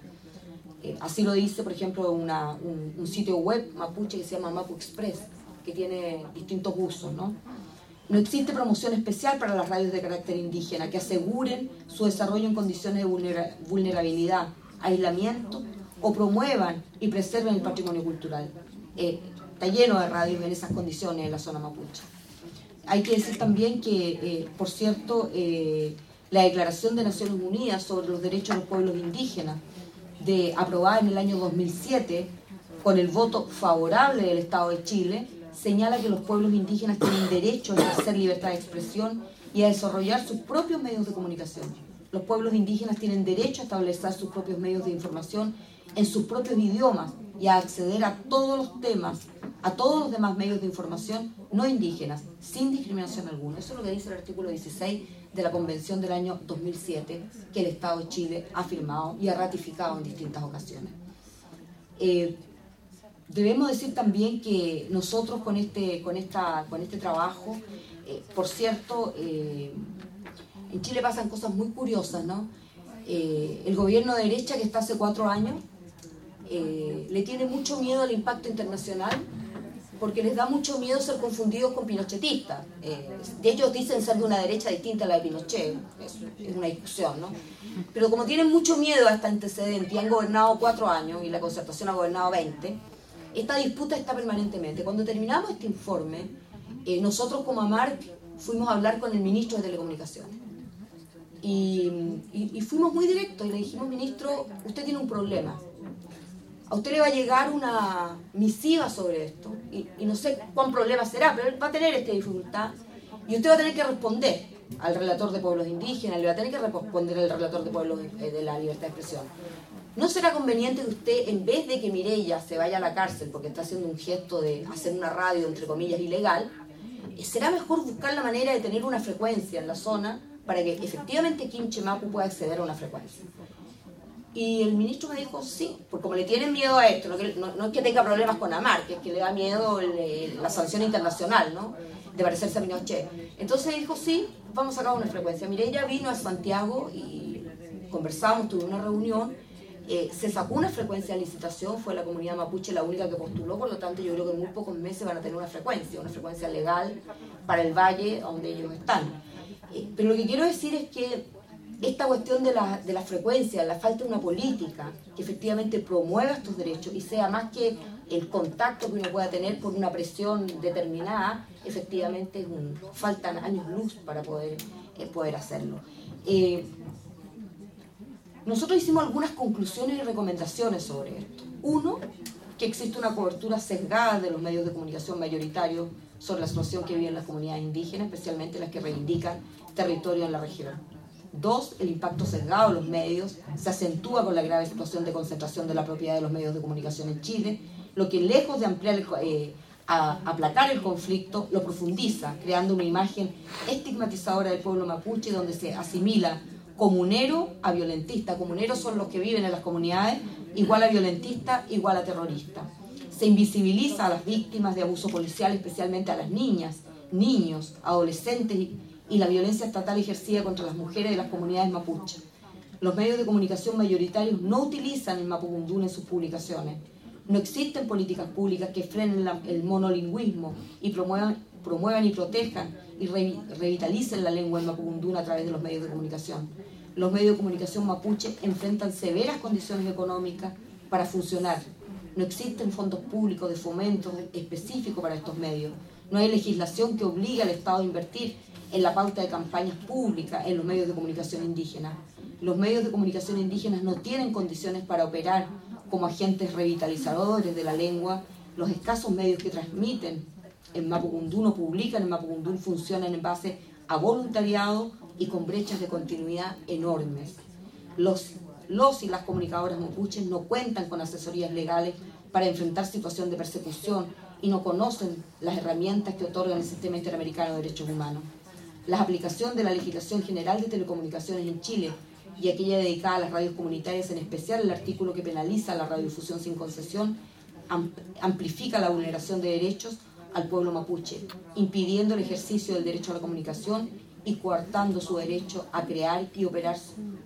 Eh, así lo dice, por ejemplo, un, un, sitio web mapuche que se llama Mapu Express, que tiene distintos usos. ¿no? no existe promoción especial para las radios de carácter indígena que aseguren su desarrollo en condiciones de vulnerabilidad, aislamiento o promuevan y preserven el patrimonio cultural. Eh, está lleno de radios en esas condiciones en la zona mapuche. Hay que decir también que, eh, por cierto, eh, la Declaración de Naciones Unidas sobre los Derechos de los Pueblos Indígenas, de, aprobada en el año 2007, con el voto favorable del Estado de Chile, señala que los pueblos indígenas tienen derecho a ejercer libertad de expresión y a desarrollar sus propios medios de comunicación. Los pueblos indígenas tienen derecho a establecer sus propios medios de información en sus propios idiomas y a acceder a todos los temas, a todos los demás medios de información no indígenas, sin discriminación alguna. Eso es lo que dice el artículo 16 de la Convención del año 2007 que el Estado de Chile ha firmado y ha ratificado en distintas ocasiones. Eh, debemos decir también que nosotros con este, con esta, con este trabajo, eh, por cierto, eh, en Chile pasan cosas muy curiosas, ¿no? el gobierno de derecha que está hace cuatro años le tiene mucho miedo al impacto internacional porque les da mucho miedo ser confundidos con pinochetistas. Eh, ellos dicen ser de una derecha distinta a la de Pinochet, es, una discusión, ¿no? Pero como tienen mucho miedo a este antecedente y han gobernado cuatro años y la concertación ha gobernado 20, esta disputa está permanentemente. Cuando terminamos este informe, eh, nosotros como AMARC fuimos a hablar con el ministro de Telecomunicaciones. Y fuimos muy directos y le dijimos, ministro, usted tiene un problema a usted le va a llegar una misiva sobre esto, y, no sé cuán problema será, pero va a tener esta dificultad, y usted va a tener que responder al relator de pueblos indígenas, le va a tener que responder al relator de pueblos eh, de la libertad de expresión. ¿No será conveniente que usted, en vez de que Mirella se vaya a la cárcel porque está haciendo un gesto de hacer una radio, entre comillas, ilegal, eh, será mejor buscar la manera de tener una frecuencia en la zona para que efectivamente Kim Chemapu pueda acceder a una frecuencia? Y el ministro me dijo, sí, porque como le tienen miedo a esto, no, es que tenga problemas con Amar, que es que le da miedo la sanción internacional, ¿no? De parecerse a. Entonces dijo, sí, vamos a sacar una frecuencia. ella vino a Santiago y conversamos, tuve una reunión, eh, se sacó una frecuencia de licitación, fue la comunidad mapuche la única que postuló, por lo tanto yo creo que en muy pocos meses van a tener una frecuencia, una frecuencia legal para el valle donde ellos están. Eh, pero lo que quiero decir es que esta cuestión de la, de la frecuencia, la falta de una política que efectivamente promueva estos derechos y sea más que el contacto que uno pueda tener por una presión determinada, efectivamente es un, faltan años luz para poder, eh, hacerlo. Eh, nosotros hicimos algunas conclusiones y recomendaciones sobre esto. Uno, que existe una cobertura sesgada de los medios de comunicación mayoritarios sobre la situación que viven las comunidades indígenas, especialmente las que reivindican territorio en la región. Dos, el impacto sesgado de los medios se acentúa con la grave situación de concentración de la propiedad de los medios de comunicación en Chile, lo que lejos de ampliar eh, a aplacar el conflicto, lo profundiza, creando una imagen estigmatizadora del pueblo mapuche donde se asimila comunero a violentista. Comuneros son los que viven en las comunidades, igual a violentista, igual a terrorista. Se invisibiliza a las víctimas de abuso policial, especialmente a las niñas, niños, adolescentes y la violencia estatal ejercida contra las mujeres de las comunidades mapuche. Los medios de comunicación mayoritarios no utilizan el mapudungún en sus publicaciones. No existen políticas públicas que frenen el monolingüismo y promuevan, promuevan y protejan y revitalicen la lengua del mapudungún a través de los medios de comunicación. Los medios de comunicación mapuche enfrentan severas condiciones económicas para funcionar. No existen fondos públicos de fomento específicos para estos medios. No hay legislación que obligue al Estado a invertir en la pauta de campañas públicas en los medios de comunicación indígenas. Los medios de comunicación indígenas no tienen condiciones para operar como agentes revitalizadores de la lengua. Los escasos medios que transmiten en Mapudungún o publican en Mapudungún funcionan en base a voluntariado y con brechas de continuidad enormes. Los, los y las comunicadoras mapuches no cuentan con asesorías legales para enfrentar situación de persecución y no conocen las herramientas que otorga el Sistema Interamericano de Derechos Humanos la aplicación de la legislación general de telecomunicaciones en Chile y aquella dedicada a las radios comunitarias, en especial el artículo que penaliza la radiodifusión sin concesión, amplifica la vulneración de derechos al pueblo mapuche, impidiendo el ejercicio del derecho a la comunicación y coartando su derecho a crear y operar,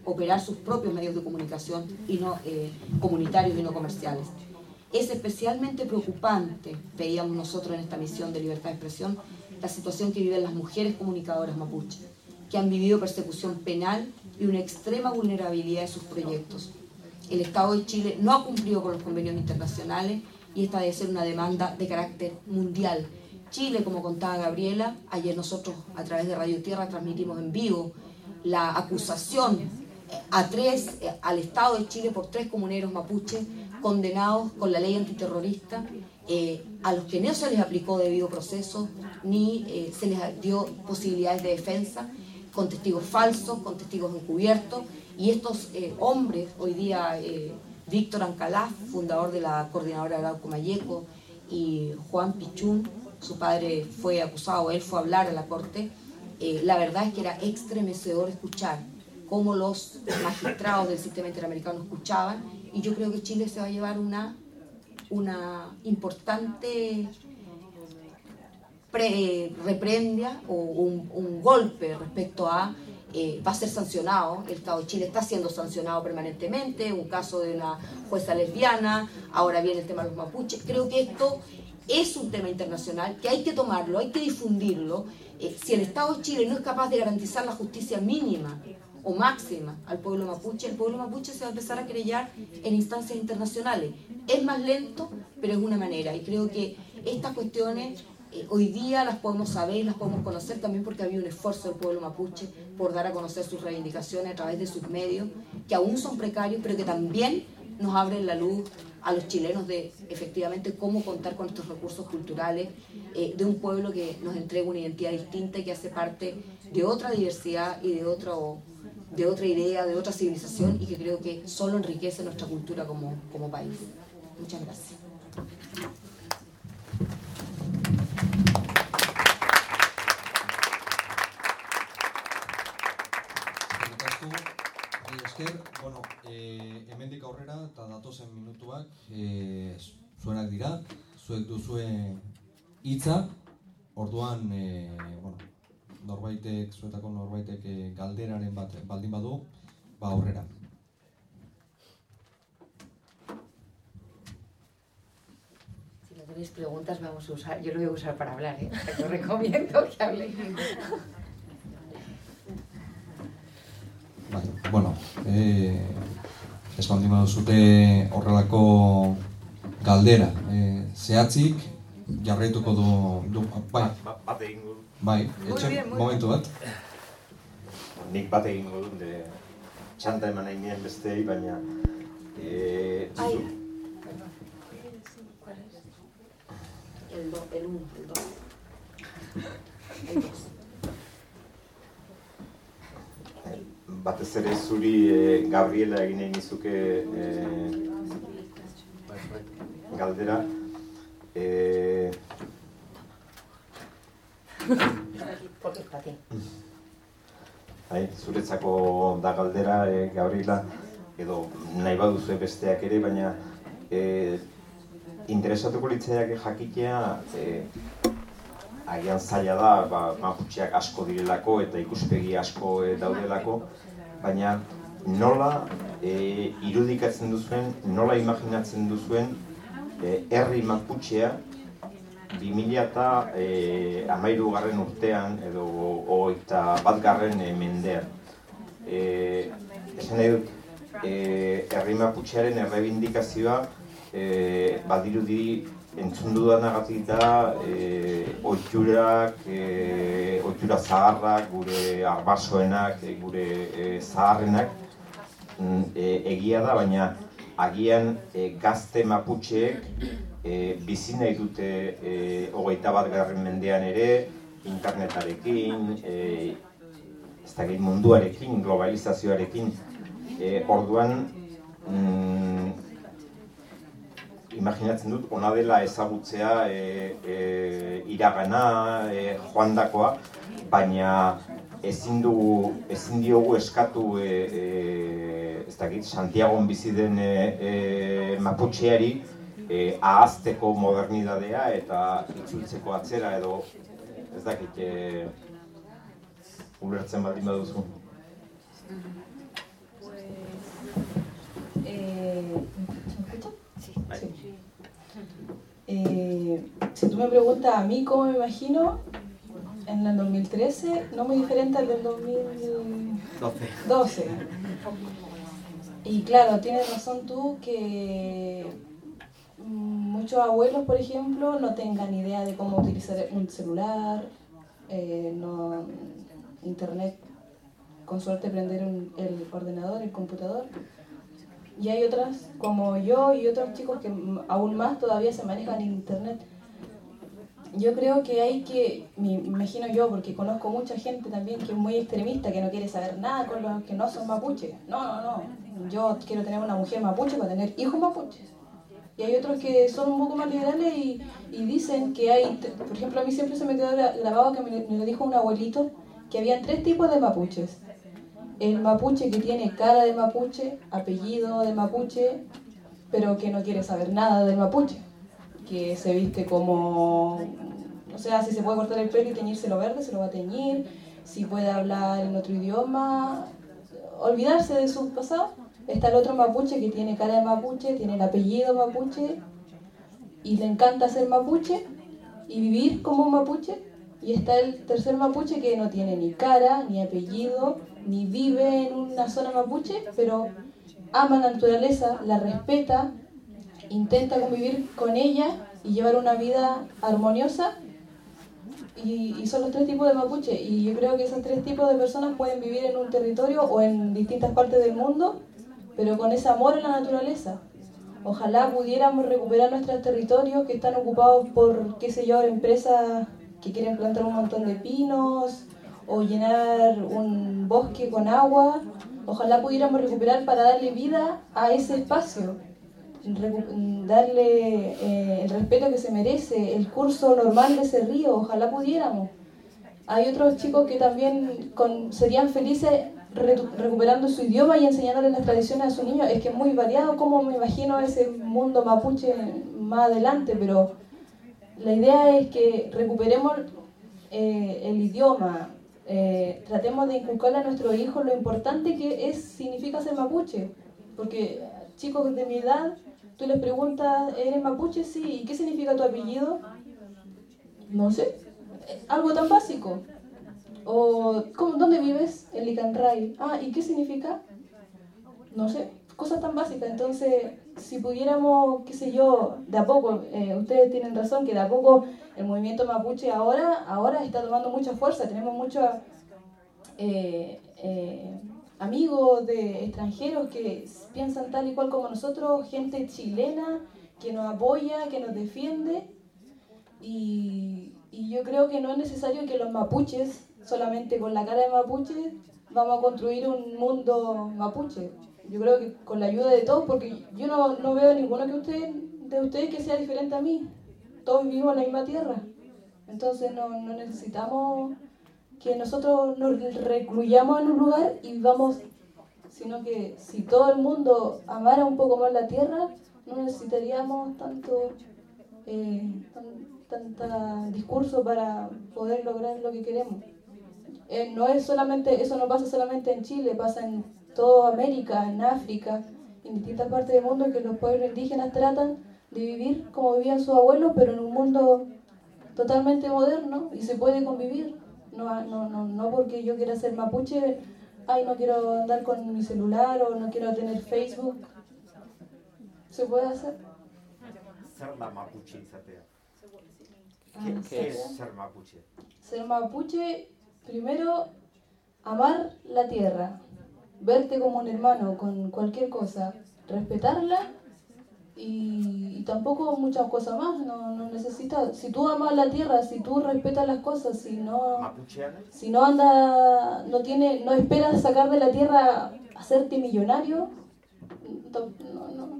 operar sus propios medios de comunicación y no, eh, comunitarios y no comerciales. Es especialmente preocupante, veíamos nosotros en esta misión de libertad de expresión, la situación que viven las mujeres comunicadoras mapuche, que han vivido persecución penal y una extrema vulnerabilidad de sus proyectos. El Estado de Chile no ha cumplido con los convenios internacionales y esta debe ser una demanda de carácter mundial. Chile, como contaba Gabriela, ayer nosotros a través de Radio Tierra transmitimos en vivo la acusación a tres, al Estado de Chile por tres comuneros mapuches condenados con la ley antiterrorista eh, a los que no se les aplicó debido proceso ni eh, se les dio posibilidades de defensa con testigos falsos, con testigos encubiertos. Y estos eh, hombres, hoy día Víctor Ancalá, fundador de la coordinadora Arauco Mayeco y Juan Pichún, su padre fue acusado, él fue a hablar a la corte, eh, la verdad es que era estremecedor escuchar cómo los magistrados del sistema interamericano escuchaban y yo creo que Chile se va a llevar una, una importante pre, reprendia o un, golpe respecto a eh, va a ser sancionado, el Estado de Chile está siendo sancionado permanentemente, un caso de una jueza lesbiana, ahora viene el tema de los mapuches, creo que esto es un tema internacional que hay que tomarlo, hay que difundirlo. Eh, si el Estado de Chile no es capaz de garantizar la justicia mínima o máxima al pueblo mapuche, el pueblo mapuche se va a empezar a querellar en instancias internacionales. Es más lento, pero es una manera. Y creo que estas cuestiones eh, hoy día las podemos saber, las podemos conocer también porque había un esfuerzo del pueblo mapuche por dar a conocer sus reivindicaciones a través de sus medios, que aún son precarios, pero que también nos abren la luz a los chilenos de efectivamente cómo contar con estos recursos culturales eh, de un pueblo que nos entrega una identidad distinta y que hace parte de otra diversidad y de, otro, de otra idea, de otra civilización y que creo que solo enriquece nuestra cultura como, como país. Muchas gracias. bueno, e, hemendik aurrera eta datozen minutuak e, zuenak dira, zuek duzue hitza, orduan, e, bueno, norbaitek, zuetako norbaitek e, galderaren bat baldin badu, ba aurrera. Si no tenéis preguntas, vamos a usar, yo lo voy a usar para hablar, ¿eh? Os recomiendo que habléis. Bai, bueno, eh, ez baldin baduzute horrelako galdera, eh, zehatzik, jarraituko du, du bai, Ba- bat egingo dut. Bai, Muy etxe, bien, muy momentu bat. Nik bat egingo dut, de txanta eman nahi nien besteei, baina... E, Ai. El 2, el 1, el 2. El 2. batez ere zuri e, Gabriela egin nahi nizuke e, galdera. E, Bai, zuretzako da galdera, e, Gabriela, edo nahi baduzu besteak ere, baina e, interesatuko litzaiake jakitea, e, agian zaila da, ba, maputxeak asko direlako eta ikuspegi asko e, daudelako, baina nola e, irudikatzen duzuen, nola imaginatzen duzuen e, herri maputxea 2000 eta e, amairu garren urtean edo hogeita bat garren e, mendean. E, esan nahi dut, e, herri maputxearen errebindikazioa e, badirudi entzun dudanagatik da e, oiturak, e, oitura zaharrak, gure arbasoenak, e, gure e, zaharrenak e, egia da, baina agian e, gazte maputxeek e, bizi nahi dute e, hogeita bat garren mendean ere, internetarekin, e, ez dakit munduarekin, globalizazioarekin, e, orduan mm, imaginatzen dut, ona dela ezagutzea e, e, iragana, e, joandakoa, baina ezin dugu, ezin diogu eskatu e, e, ez dakit, Santiagon bizi den e, e, Maputxeari e, ahazteko modernidadea eta itzultzeko atzera edo ez dakit e, ulertzen baldin baduzu. Eh, ¿Se me escucha? Sí. Eh, si tú me preguntas a mí cómo me imagino en el 2013, no muy diferente al del 2012. Y claro, tienes razón tú que muchos abuelos, por ejemplo, no tengan idea de cómo utilizar un celular, eh, no, internet, con suerte prender un- el ordenador, el computador. Y hay otras como yo y otros chicos que aún más todavía se manejan en internet. Yo creo que hay que, me imagino yo, porque conozco mucha gente también que es muy extremista, que no quiere saber nada con los que no son mapuches. No, no, no. Yo quiero tener una mujer mapuche para tener hijos mapuches. Y hay otros que son un poco más liberales y, dicen que hay, por ejemplo, a mí siempre se me quedó gra- grabado que me, me lo dijo un abuelito, que había tres tipos de mapuches. El mapuche que tiene cara de mapuche, apellido de mapuche, pero que no quiere saber nada del mapuche, que se viste como, o sea, si se puede cortar el pelo y teñírselo verde, se lo va a teñir, si puede hablar en otro idioma, olvidarse de su pasado. Está el otro mapuche que tiene cara de mapuche, tiene el apellido mapuche y le encanta ser mapuche y vivir como un mapuche. Y está el tercer mapuche que no tiene ni cara, ni apellido, ni vive en una zona mapuche, pero ama la naturaleza, la respeta, intenta convivir con ella y llevar una vida armoniosa. Y, son los tres tipos de mapuche. Y yo creo que esos tres tipos de personas pueden vivir en un territorio o en distintas partes del mundo, pero con ese amor a la naturaleza. Ojalá pudiéramos recuperar nuestros territorios que están ocupados por, qué sé yo, empresas que quieren plantar un montón de pinos o llenar un bosque con agua. Ojalá pudiéramos recuperar para darle vida a ese espacio, darle eh, el respeto que se merece, el curso normal de ese río. Ojalá pudiéramos. Hay otros chicos que también serían felices recuperando su idioma y enseñándoles las tradiciones a sus niños. Es que es muy variado como me imagino ese mundo mapuche más adelante, pero la idea es que recuperemos eh, el idioma, eh, tratemos de inculcarle a nuestros hijos lo importante que es significa ser mapuche, porque chicos de mi edad, tú les preguntas, ¿eres mapuche? Sí, ¿y qué significa tu apellido? No sé, algo tan básico. O, ¿cómo, ¿dónde vives? En Licanray. Ah, ¿y qué significa? No sé, cosas tan básicas. Entonces, si pudiéramos, qué sé yo, de a poco, eh, ustedes tienen razón que de a poco el movimiento mapuche ahora, ahora está tomando mucha fuerza. Tenemos muchos eh, eh, amigos de extranjeros que piensan tal y cual como nosotros, gente chilena que nos apoya, que nos defiende. Y, y yo creo que no es necesario que los mapuches, solamente con la cara de mapuche, vamos a construir un mundo mapuche. Yo creo que con la ayuda de todos, porque yo no, no veo ninguno que de ustedes que sea diferente a mí. Todos vivimos en la misma tierra. Entonces no, no necesitamos que nosotros nos recluyamos en un lugar y vivamos, sino que si todo el mundo amara un poco más la tierra, no necesitaríamos tanto eh, tan- tanta discurso para poder lograr lo que queremos. Eh, no es solamente, eso no pasa solamente en Chile, pasa en toda América, en África, en distintas partes del mundo que los pueblos indígenas tratan de vivir como vivían sus abuelos, pero en un mundo totalmente moderno y se puede convivir. No, no, no, no porque yo quiera ser mapuche, ay, no quiero andar con mi celular o no quiero tener Facebook. Se puede hacer. Zer da Mapuche? Ah, ¿Qué, qué es ser Mapuche? Ser mapuche, primero, amar la tierra, verte como un hermano con cualquier cosa, respetarla y, y tampoco muchas cosas más, no, no necesitas. Si tú amas la tierra, si tú respetas las cosas, si no, si no anda, no tiene, no esperas sacar de la tierra hacerte millonario, no, no.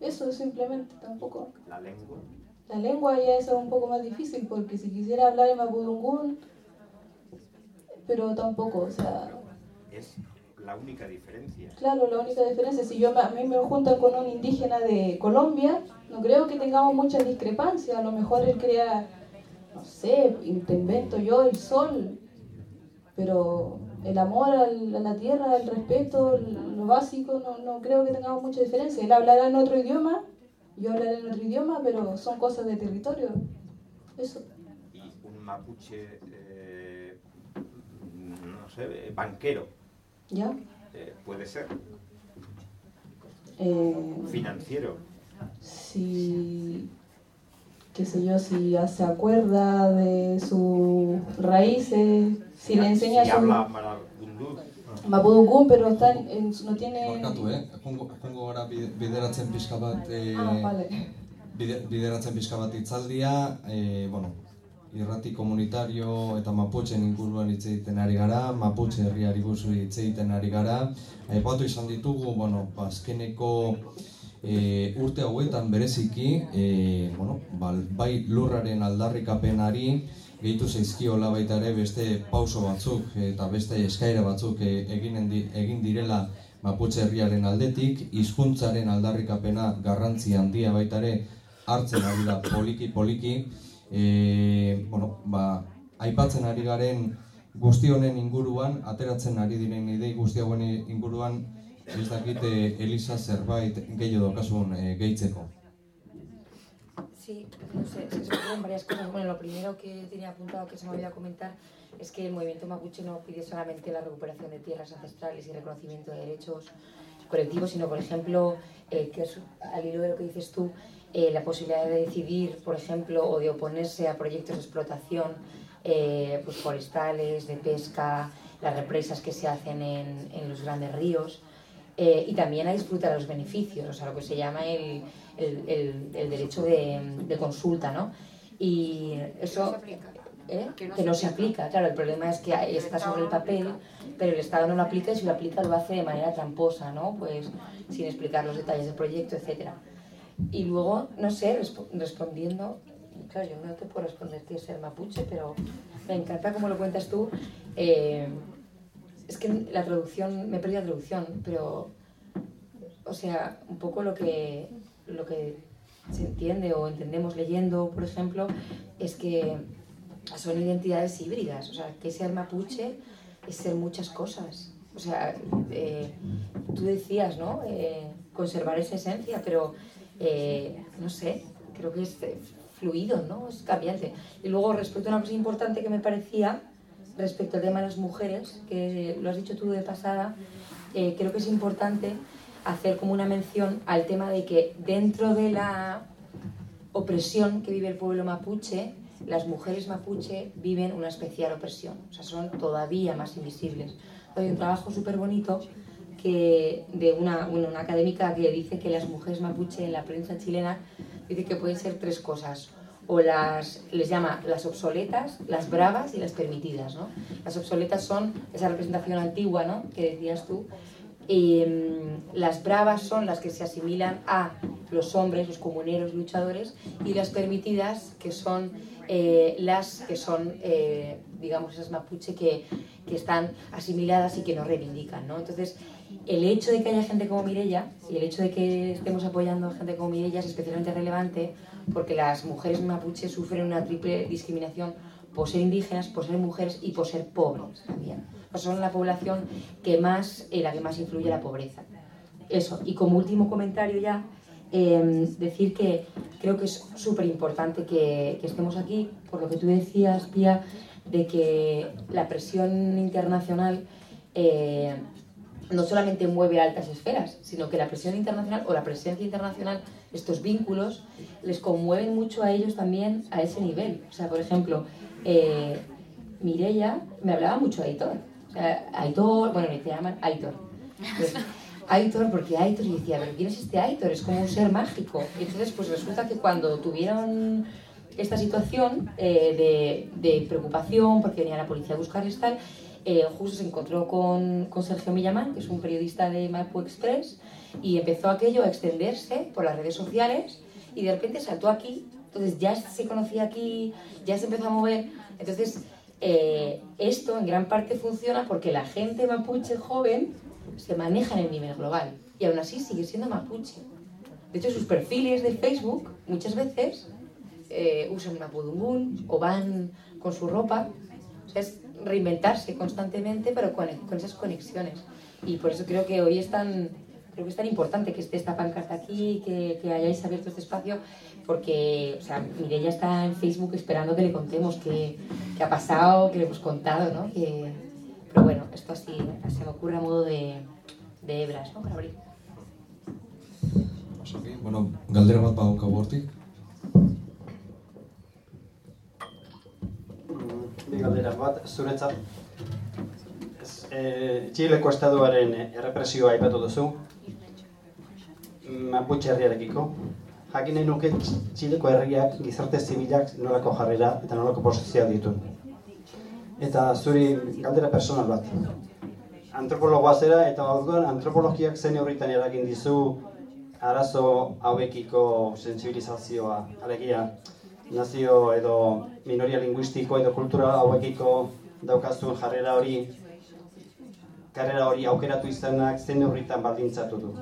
Eso simplemente tampoco. La lengua? La lengua ya es un poco más difícil porque si quisiera hablar en mapudungún, pero tampoco, o sea, Es la única diferencia. claro, la única diferencia, si yo a mí me juntan con un indígena de Colombia, no creo que tengamos muchas discrepancias, a lo mejor él crea, no sé, te invento yo el sol, pero el amor al- a la tierra, el respeto, lo básico, no, no creo que tengamos mucha diferencia. Él hablará en otro idioma, yo hablaré en otro idioma, pero son cosas de territorio. Eso. Y un Mapuche, eh, sé, eh, banquero, ¿Ya? eh, puede ser. Eh, Financiero. si, qué sé yo, si ya se acuerda de sus raíces, si le enseña si su habla marabundú. pero está en, no tiene... Barkatu, eh? Gara bide- bideratzen pixka bat, eh, Ah, vale. bide- bideratzen pixka bat hitzaldia, eh, bueno, irrati komunitario eta Mapuchen inguruan hitz egiten ari gara, Mapuche herriari buruz hitz egiten ari gara. Aipatu izan ditugu, bueno, ba, azkeneko e, urte hauetan bereziki, e, bueno, bal, bai lurraren aldarrikapenari, gehitu zaizkiola baita ere beste pauso batzuk eta beste eskaira batzuk e, eginen di, egin direla Maputxe herriaren aldetik, hizkuntzaren aldarrikapena garrantzi handia baita ere hartzen ari da poliki poliki. E, bueno, ba, aipatzen ari garen guzti honen inguruan, ateratzen ari diren idei guzti hauen inguruan, ez dakite Elisa zerbait gehiago dokasun e, gehitzeko. Sí, no sé, se ocurren varias cosas. Bueno, lo primero que tenía apuntado que se me olvidó comentar es que el movimiento mapuche no pide solamente la recuperación de tierras ancestrales y reconocimiento de derechos colectivos, sino, por ejemplo, eh, que es, al hilo de lo que dices tú, eh, la posibilidad de decidir, por ejemplo, o de oponerse a proyectos de explotación eh, pues forestales, de pesca, las represas que se hacen en, en los grandes ríos, eh, y también a disfrutar de los beneficios, o sea, lo que se llama el, el, el, el derecho de, de, consulta, ¿no? Y eso... ¿eh? Que, no, que no se aplica, claro, el problema es que está sobre el papel, pero el Estado no lo aplica y si lo aplica lo hace de manera tramposa, ¿no? Pues sin explicar los detalles del proyecto, etcétera. Y luego, no sé, resp respondiendo, claro, yo no te puedo responder qué es ser mapuche, pero me encanta cómo lo cuentas tú. Eh, es que la traducción, me perdido la traducción, pero, o sea, un poco lo que, lo que se entiende o entendemos leyendo, por ejemplo, es que son identidades híbridas, o sea, que ser mapuche es ser muchas cosas. O sea, eh, tú decías, ¿no? Eh, conservar esa esencia, pero, eh, no sé, creo que es fluido, ¿no? Es cambiante. Y luego, respecto a una cosa importante que me parecía, respecto al tema de las mujeres, que lo has dicho tú de pasada, eh, creo que es importante hacer como una mención al tema de que dentro de la opresión que vive el pueblo mapuche, las mujeres mapuche viven una especial opresión, o sea, son todavía más invisibles. Hay un trabajo súper bonito que de una, bueno, una académica que dice que las mujeres mapuche en la prensa chilena dice que pueden ser tres cosas o las les llama las obsoletas, las bravas y las permitidas, ¿no? Las obsoletas son esa representación antigua, ¿no? Que decías tú. Um, las bravas son las que se asimilan a los hombres, los comuneros, luchadores, y las permitidas, que son eh, las que son, eh, digamos, esas mapuche que, que, están asimiladas y que no reivindican, ¿no? Entonces, el hecho de que haya gente como Mirella y el hecho de que estemos apoyando a gente como Mirella es especialmente relevante porque las mujeres mapuches sufren una triple discriminación por ser indígenas, por ser mujeres y por ser pobres también. Son la población que más, en la que más influye la pobreza. Eso, y como último comentario ya, eh, decir que creo que es súper importante que, estemos aquí, por lo que tú decías, Pia, de que la presión internacional eh, no solamente mueve altas esferas, sino que la presión internacional o la presencia internacional, estos vínculos, les conmueven mucho a ellos también a ese nivel. O sea, por ejemplo, eh, Mirella me hablaba mucho de Aitor. O sea, Aitor, bueno, me llaman Aitor. Pues, Aitor, porque Aitor, y decía, pero ¿quién es este Aitor? Es como un ser mágico. Y entonces, pues resulta que cuando tuvieron esta situación eh, de, de, preocupación, porque venía la policía a buscarles tal, eh, justo se encontró con, con, Sergio Millamán, que es un periodista de Mapu Express, y empezó aquello a extenderse por las redes sociales y de repente saltó aquí, entonces ya se conocía aquí, ya se empezó a mover, entonces eh, esto en gran parte funciona porque la gente mapuche joven se maneja en el nivel global y aún así sigue siendo mapuche. De hecho, sus perfiles de Facebook muchas veces eh, usan mapudungún o van con su ropa. O sea, es reinventarse constantemente, pero con, con, esas conexiones. Y por eso creo que hoy es tan, creo que es tan importante que esté esta pancarta aquí, que, que hayáis abierto este espacio, porque, o sea, Mireia está en Facebook esperando que le contemos qué, qué ha pasado, que le hemos contado, ¿no? Que, pero bueno, esto así se me ocurre a modo de, de hebras, ¿no? Para abrir. Bueno, galdera bat badaukagu hortik. Bi galdera bat, zuretzat. E, Txileko estatuaren errepresioa aipatu duzu, Mapuche herriarekiko. Jakin nuke Txileko herriak gizarte zibilak nolako jarrera eta nolako posizioa ditu. Eta zuri galdera personal bat. Antropologoa zera eta orduan antropologiak zen horritan eragin dizu arazo hauekiko sensibilizazioa, alegia nazio edo minoria linguistiko edo kultura hauekiko daukazun jarrera hori karrera hori aukeratu izanak zen horritan baldintzatu du.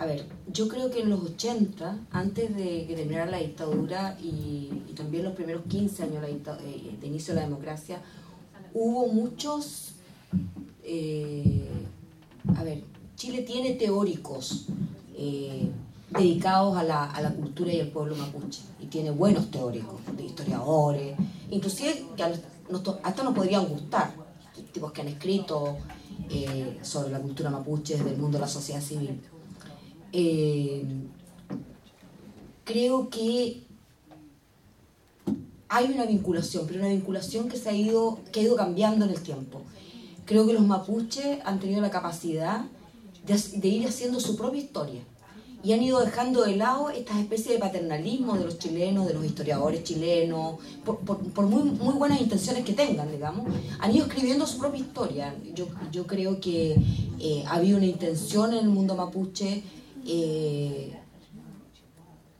A ver, yo creo que en los 80, antes de que terminara la dictadura y, también los primeros 15 años eh, de inicio de la democracia, hubo muchos, eh, a ver, Chile tiene teóricos eh, dedicados a la, cultura y al pueblo mapuche, y tiene buenos teóricos, de historiadores, inclusive hasta nos podrían gustar, tipos que han escrito sobre la cultura mapuche desde el mundo de la sociedad civil. Eh, creo que hay una vinculación, pero una vinculación que se ha ido, que ha ido cambiando en el tiempo. Creo que los mapuches han tenido la capacidad de, de ir haciendo su propia historia y han ido dejando de lado estas especies de paternalismo de los chilenos, de los historiadores chilenos, por, por, por muy, muy, buenas intenciones que tengan, digamos, han ido escribiendo su propia historia. Yo, yo creo que eh, ha habido una intención en el mundo mapuche eh,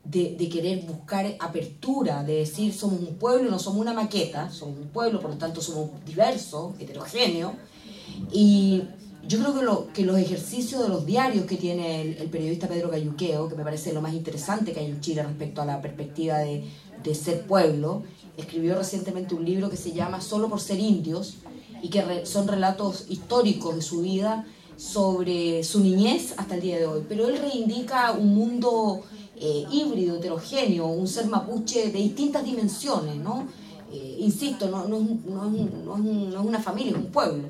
de, querer buscar apertura, de decir somos un pueblo, no somos una maqueta, somos un pueblo, por lo tanto somos diversos, heterogéneos, y yo creo que, lo, que, los ejercicios de los diarios que tiene el, periodista Pedro Cayuqueo, que me parece lo más interesante que hay en Chile respecto a la perspectiva de, ser pueblo, escribió recientemente un libro que se llama Solo por ser indios y que son relatos históricos de su vida sobre su niñez hasta el día de hoy. Pero él reivindica un mundo eh, híbrido, heterogéneo, un ser mapuche de distintas dimensiones, ¿no? Eh, insisto, no, no, no, no, es una familia, es un pueblo.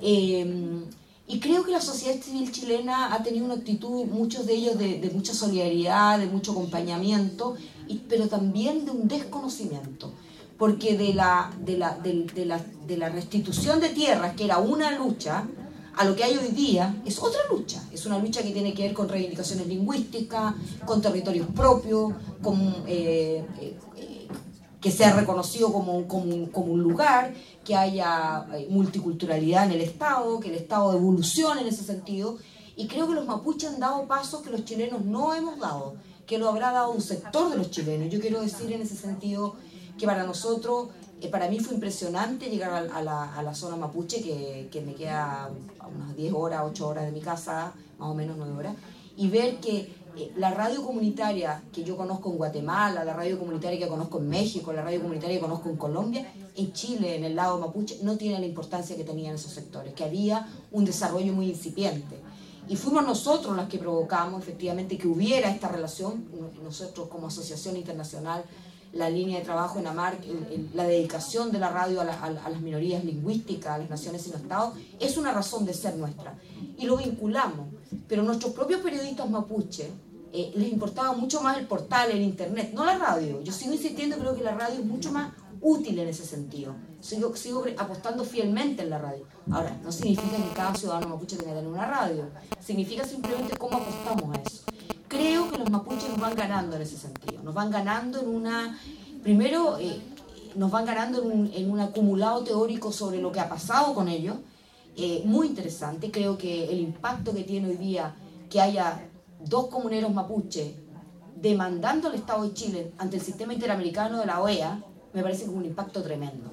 Eh, y creo que la sociedad civil chilena ha tenido una actitud, muchos de ellos, de, mucha solidaridad, de mucho acompañamiento, pero también de un desconocimiento. Porque de la, de, la, de, la, de la restitución de tierras, que era una lucha, a lo que hay hoy día es otra lucha. Es una lucha que tiene que ver con reivindicaciones lingüísticas, con territorios propios, con eh, eh, que sea reconocido como, como, un lugar, que haya eh, multiculturalidad en el Estado, que el Estado evolucione en ese sentido. Y creo que los mapuches han dado pasos que los chilenos no hemos dado, que lo habrá dado un sector de los chilenos. Yo quiero decir en ese sentido que para nosotros, eh, para mí fue impresionante llegar a, la, zona mapuche, que, me queda a unas 10 horas, 8 horas de mi casa, más o menos 9 horas, y ver que la radio comunitaria que yo conozco en Guatemala, la radio comunitaria que conozco en México, la radio comunitaria que conozco en Colombia, en Chile, en el lado mapuche, no tiene la importancia que tenían esos sectores, que había un desarrollo muy incipiente. Y fuimos nosotros los que provocamos efectivamente que hubiera esta relación, nosotros como asociación internacional, la línea de trabajo en AMAR, la dedicación de la radio a, la, a, las minorías lingüísticas, a las naciones sin Estado, es una razón de ser nuestra. Y lo vinculamos. Pero nuestros propios periodistas mapuche eh, les importaba mucho más el portal, el internet, no la radio. Yo sigo insistiendo, creo que la radio es mucho más útil en ese sentido. Sigo, sigo apostando fielmente en la radio. Ahora, no significa que cada ciudadano mapuche tenga que tener una radio. Significa simplemente cómo apostamos a eso. Creo que los mapuches nos van ganando en ese sentido. Nos van ganando en una... Primero, eh, nos van ganando en un, acumulado teórico sobre lo que ha pasado con ellos. Eh, muy interesante. Creo que el impacto que tiene hoy día que haya dos comuneros mapuche demandando al Estado de Chile ante el sistema interamericano de la OEA, me parece que es un impacto tremendo.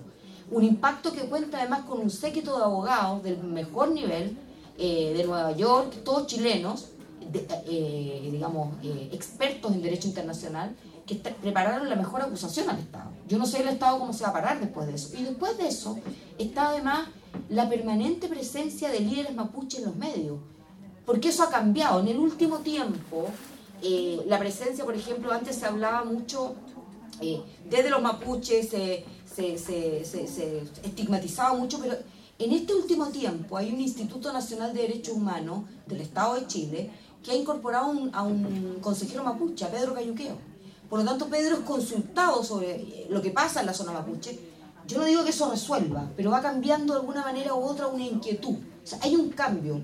Un impacto que cuenta además con un séquito de abogados del mejor nivel eh, de Nueva York, todos chilenos, eh, digamos, eh, expertos en derecho internacional, que prepararon la mejor acusación al Estado. Yo no sé el Estado cómo se va a parar después de eso. Y después de eso está además la permanente presencia de líderes mapuche en los medios porque eso ha cambiado. En el último tiempo, eh, la presencia, por ejemplo, antes se hablaba mucho desde los mapuches, se, se, estigmatizaba mucho, pero en este último tiempo hay un Instituto Nacional de Derechos Humanos del Estado de Chile que ha incorporado a un consejero mapuche, a Pedro Cayuqueo. Por lo tanto, Pedro es consultado sobre lo que pasa en la zona mapuche. Yo no digo que eso resuelva, pero va cambiando de alguna manera u otra una inquietud. O sea, hay un cambio.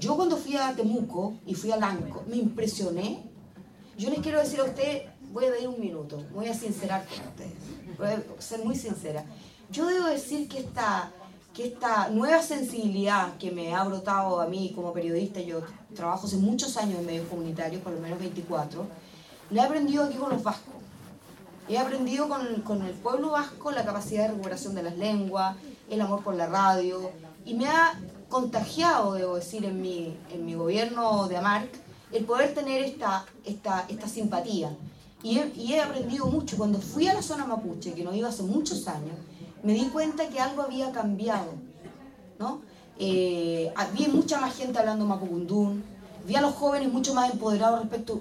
Yo cuando fui a Temuco y fui a Lanco, me impresioné. Yo les quiero decir a ustedes, voy a pedir un minuto, voy a sincerar con ustedes, voy a ser muy sincera. Yo debo decir que esta, que esta nueva sensibilidad que me ha brotado a mí como periodista, yo trabajo hace muchos años en medios comunitarios, por lo menos 24, la he aprendido aquí con los vascos. He aprendido con, con el pueblo vasco la capacidad de recuperación de las lenguas, el amor por la radio, y me ha contagiado, debo decir, en mi, en mi gobierno de Amarc, el poder tener esta, esta, esta simpatía. Y he, y he aprendido mucho. Cuando fui a la zona mapuche, que no iba hace muchos años, me di cuenta que algo había cambiado. ¿no? Eh, había mucha más gente hablando mapudungún, vi a los jóvenes mucho más empoderados respecto,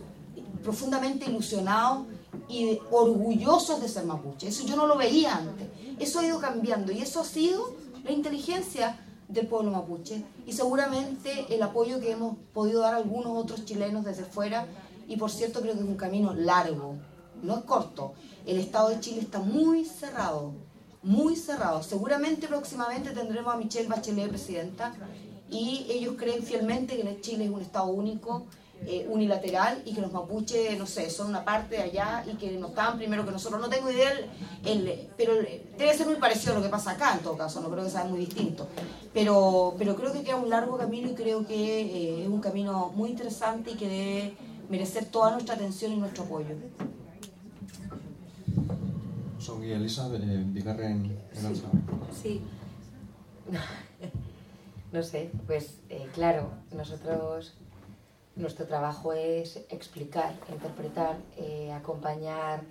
profundamente ilusionados y orgullosos de ser mapuche. Eso yo no lo veía antes. Eso ha ido cambiando y eso ha sido la inteligencia del pueblo mapuche y seguramente el apoyo que hemos podido dar a algunos otros chilenos desde fuera y por cierto creo que es un camino largo, no es corto. El Estado de Chile está muy cerrado, muy cerrado. Seguramente próximamente tendremos a Michelle Bachelet presidenta y ellos creen fielmente que Chile es un Estado único eh, unilateral y que los mapuches, no sé, son una parte de allá y que no estaban primero que nosotros. No tengo idea, el, pero debe ser muy parecido a lo que pasa acá en todo caso, no creo que sea muy distinto. Pero, pero creo que queda un largo camino y creo que eh, es un camino muy interesante y que debe merecer toda nuestra atención y nuestro apoyo. Elisa, eh, bigarren Sí. No sé, pues eh, claro, nosotros nuestro trabajo es explicar, interpretar, eh, acompañar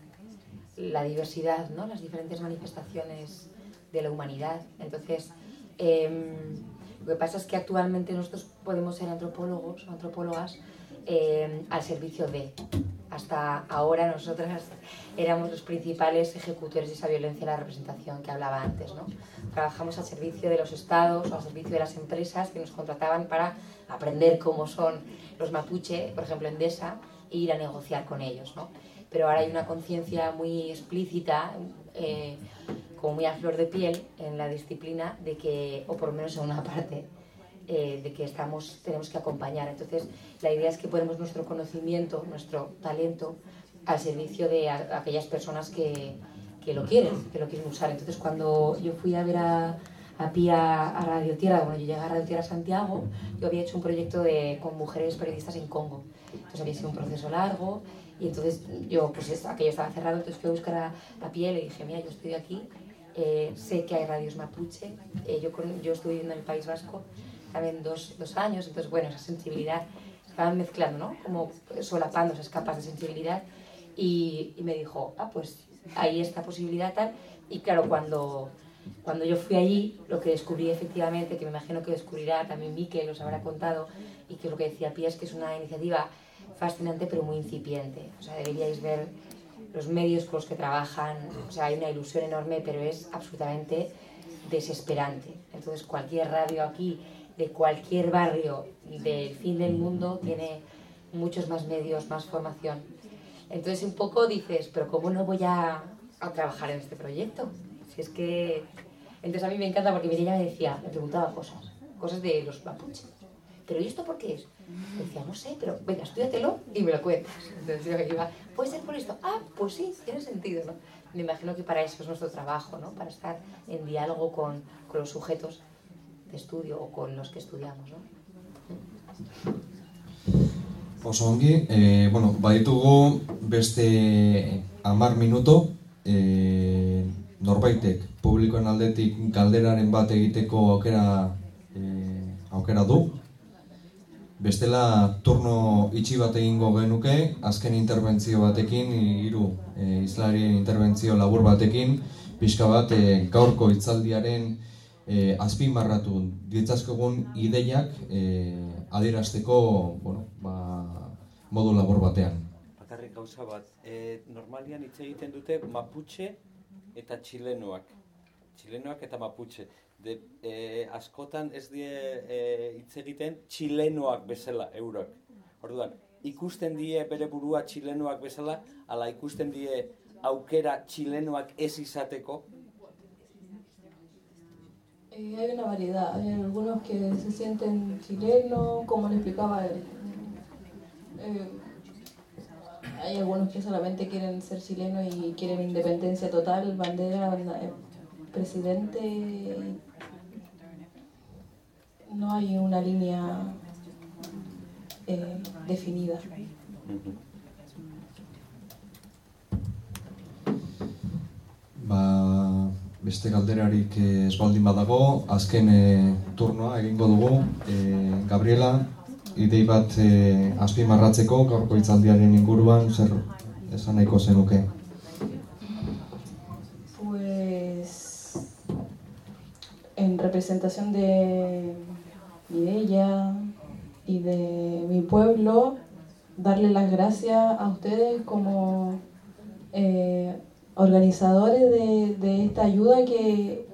la diversidad, ¿no? las diferentes manifestaciones de la humanidad. Entonces, em, lo que pasa es que actualmente nosotros podemos ser antropólogos o antropólogas em, al servicio de. Hasta ahora nosotras éramos los principales ejecutores de esa violencia en la representación que hablaba antes. ¿no? Trabajamos al servicio de los estados o al servicio de las empresas que nos contrataban para aprender cómo son los mapuche, por ejemplo, en DESA, e ir a negociar con ellos. ¿no? Pero ahora hay una conciencia muy explícita, eh, como muy a flor de piel en la disciplina, de que, o por lo menos en una parte, eh, de que estamos, tenemos que acompañar. Entonces, la idea es que ponemos nuestro conocimiento, nuestro talento, al servicio de aquellas personas que, que, lo quieren, que lo quieren usar. Entonces, cuando yo fui a ver a, a Pía a Radio Tierra, cuando yo llegué a Radio Tierra Santiago, yo había hecho un proyecto de, con mujeres periodistas en Congo. Entonces había sido un proceso largo y entonces yo, pues aquello estaba cerrado, entonces fui a buscar a, a Pía y le dije, mira, yo estoy aquí, eh, sé que hay radios mapuche, eh, yo, yo estoy viviendo en el País Vasco también dos, dos años, entonces bueno, esa sensibilidad se estaban mezclando, ¿no? Como solapando esas capas de sensibilidad y, y me dijo, ah, pues hay esta posibilidad tal, y claro, cuando cuando yo fui allí, lo que descubrí efectivamente, que me imagino que descubrirá también Miquel, os habrá contado, y que lo que decía Pía es que es una iniciativa fascinante pero muy incipiente. O sea, deberíais ver los medios con los que trabajan, o sea, hay una ilusión enorme, pero es absolutamente desesperante. Entonces, cualquier radio aquí, de cualquier barrio del fin del mundo, tiene muchos más medios, más formación. Entonces, un poco dices, pero ¿cómo no voy a, a trabajar en este proyecto? Si es que... Entonces a mí me encanta porque Mireia me decía, me preguntaba cosas, cosas de los mapuches. ¿Pero y esto por qué es? Decía, no sé, pero venga, estudiatelo y me lo cuentas. Entonces iba, ¿puede ser por esto? Ah, pues sí, tiene sentido, ¿no? Me imagino que para eso es nuestro trabajo, ¿no? Para estar en diálogo con, con los sujetos de estudio o con los que estudiamos, ¿no? Oso ongi, eh, bueno, baditugu beste amar minuto, eh, norbaitek publikoen aldetik galderaren bat egiteko aukera e, aukera du. Bestela turno itxi bat egingo genuke, azken interbentzio batekin, hiru e, islarien interbentzio labur batekin, pixka bat e, gaurko hitzaldiaren e, azpimarratu ditzazkogun ideiak e, adierazteko bueno, ba, modu labur batean. Bakarrik gauza bat, e, normalian hitz egiten dute Mapuche eta txilenoak. Txilenoak eta maputxe. De, e, askotan ez die e, hitz egiten txilenoak bezala eurak. Orduan, ikusten die bere burua txilenoak bezala, ala ikusten die aukera txilenoak ez izateko? Eh, hay una variedad, hay algunos que se sienten chilenos, como le explicaba él. Eh, hay algunos que solamente quieren ser chilenos y quieren independencia total, bandera, eh, presidente. No hay una línea eh, definida. Ba, beste galderarik eh, ez baldin badago, azken e, turnoa egingo dugu. E, Gabriela, idei bat e, azpimarratzeko gaurko hitzaldiaren inguruan, zer esan nahiko zenuke? Pues en representación de Mireia y de mi pueblo, darle las gracias a ustedes como eh, organizadores de, de, esta ayuda que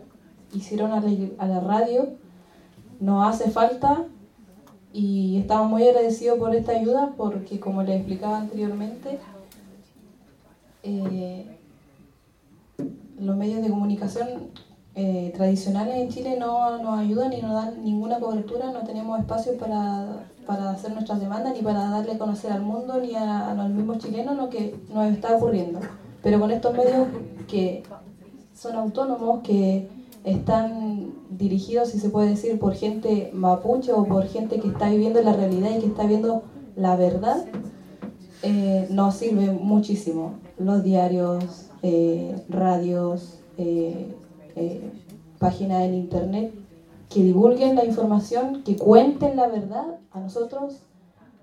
hicieron a la, a la radio. Nos hace falta y estamos muy agradecidos por esta ayuda porque como les explicaba anteriormente, eh, los medios de comunicación eh, tradicionales en Chile no nos ayudan y no dan ninguna cobertura, no tenemos espacio para, para hacer nuestras demandas ni para darle a conocer al mundo ni a, a los mismos chilenos lo que nos está ocurriendo. Pero con estos medios que son autónomos, que están dirigidos, si se puede decir, por gente mapuche o por gente que está viviendo la realidad y que está viendo la verdad, eh, nos sirve muchísimo. Los diarios, eh, radios, eh, eh, páginas en internet, que divulguen la información, que cuenten la verdad, a nosotros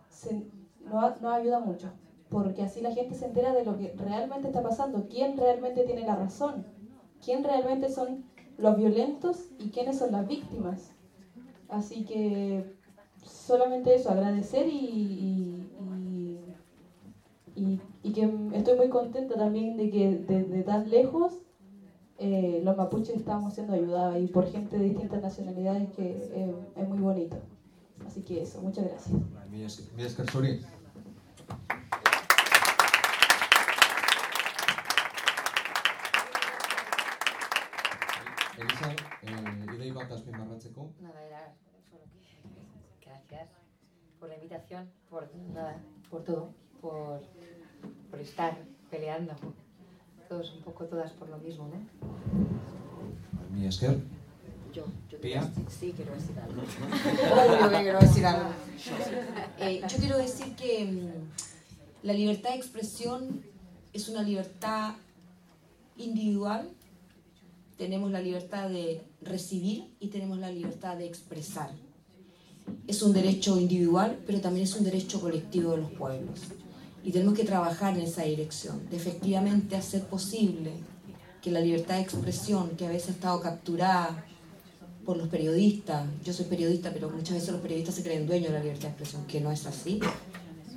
se, nos, ayuda mucho porque así la gente se entera de lo que realmente está pasando, quién realmente tiene la razón, quién realmente son los violentos y quiénes son las víctimas. Así que solamente eso, agradecer y, y, que estoy muy contenta también de que desde tan lejos eh, los mapuches estamos siendo ayudados y por gente de distintas nacionalidades que eh, es muy bonito. Así que eso, muchas gracias. Eh. Nada, era solo que... Gracias por la invitación, por nada, por todo, por, por estar peleando. Todos, un poco todas por lo mismo, ¿no? Mi esker. Yo, yo Pía. quiero decir, sí, quiero decir algo. Obvio que quiero decir algo. Eh, yo quiero decir que mm, la libertad de expresión es una libertad individual. Tenemos la libertad de recibir y tenemos la libertad de expresar. Es un derecho individual, pero también es un derecho colectivo de los pueblos. Y tenemos que trabajar en esa dirección, de efectivamente hacer posible que la libertad de expresión, que a veces ha estado capturada por los periodistas, yo soy periodista, pero muchas veces los periodistas se creen dueños de la libertad de expresión, que no es así,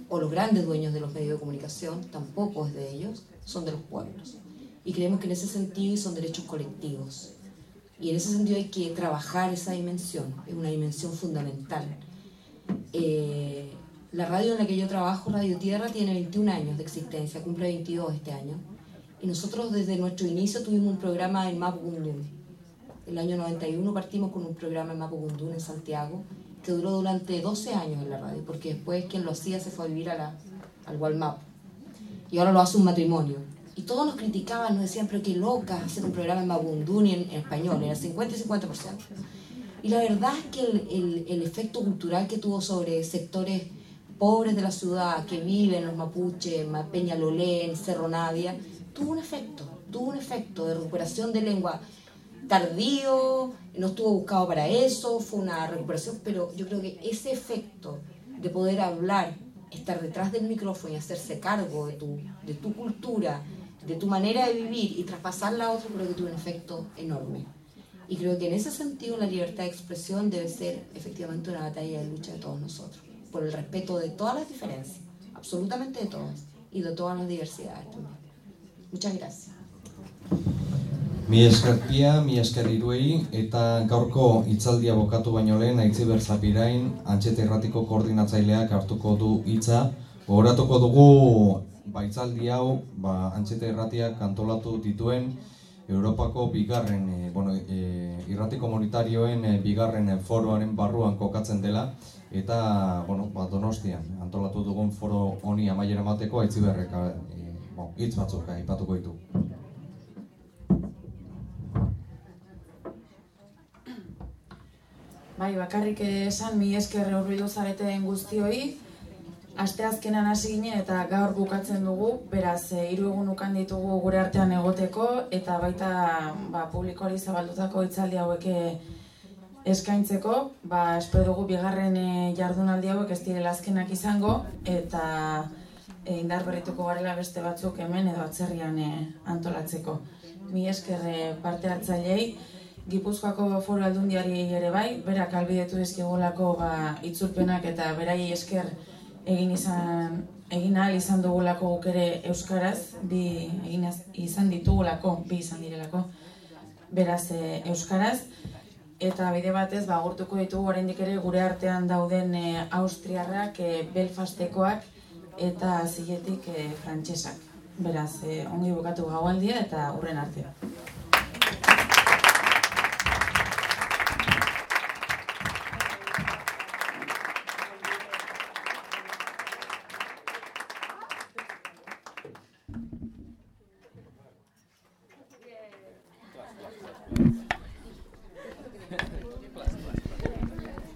o los grandes dueños de los medios de comunicación, tampoco es de ellos, son de los pueblos. Y creemos que en ese sentido son derechos colectivos. Y en ese sentido hay que trabajar esa dimensión, es una dimensión fundamental. Eh, la radio en la que yo trabajo, Radio Tierra, tiene 21 años de existencia, cumple 22 este año. Y nosotros desde nuestro inicio tuvimos un programa en Mapugundún. El año 91 partimos con un programa en Mapugundún en Santiago, que duró durante 12 años en la radio, porque después quien lo hacía se fue a vivir a la, al Walmap. Y ahora lo hace un matrimonio. Y todos nos criticaban, nos decían, pero qué loca hacer un programa en Mapugundún y en, en español, era 50 y 50%. Y la verdad es que el, el, el efecto cultural que tuvo sobre sectores pobres de la ciudad que viven los mapuches, Peñalolén, Cerro Navia, tuvo un efecto, tuvo un efecto de recuperación de lengua tardío, no estuvo buscado para eso, fue una recuperación, pero yo creo que ese efecto de poder hablar, estar detrás del micrófono y hacerse cargo de tu, de tu cultura, de tu manera de vivir y traspasarla a otro, creo que tuvo un efecto enorme. Y creo que en ese sentido la libertad de expresión debe ser efectivamente una batalla de lucha de todos nosotros por el respeto de todas las diferencias, absolutamente de todas, y de todas las diversidades también. Muchas gracias. Mi esker pia, mi esker iruei, eta gaurko hitzaldia bokatu baino lehen, Aitziber Zapirain, antxete erratiko koordinatzaileak hartuko du hitza. Gogoratuko dugu baitzaldi hau, ba, antxete erratiak antolatu dituen Europako bigarren e, bueno, e, irrati komunitarioen e, bigarren foroaren barruan kokatzen dela eta bueno, ba, Donostian antolatu dugun foro honi amaiera emateko aitziberrek e, bon, hitz batzuk aipatuko ditu. Bai, bakarrik esan mi esker urbildu zareten guztioi, asteazkenan hasi ginen eta gaur bukatzen dugu, beraz e, hiru egun ukan ditugu gure artean egoteko eta baita ba, publikoari zabaldutako hitzaldi hauek e, eskaintzeko, ba, espero dugu bigarren e, jardunaldi hauek ez direla azkenak izango eta e, indar berrituko garela beste batzuk hemen edo atzerrian e, antolatzeko. Mi esker parte hartzailei, Gipuzkoako foru aldundiari ere bai, berak albidetu ezkigulako ba, itzulpenak eta beraiei esker egin izan egin ahal izan dugulako guk ere euskaraz, bi egin izan ditugulako, bi izan direlako. Beraz e, euskaraz Eta bide batez, ba, gurtuko ditugu oraindik ere gure artean dauden e, austriarrak, e, belfastekoak eta ziletik e, frantsesak. Beraz, e, ongi bukatu gaualdia eta urren artea.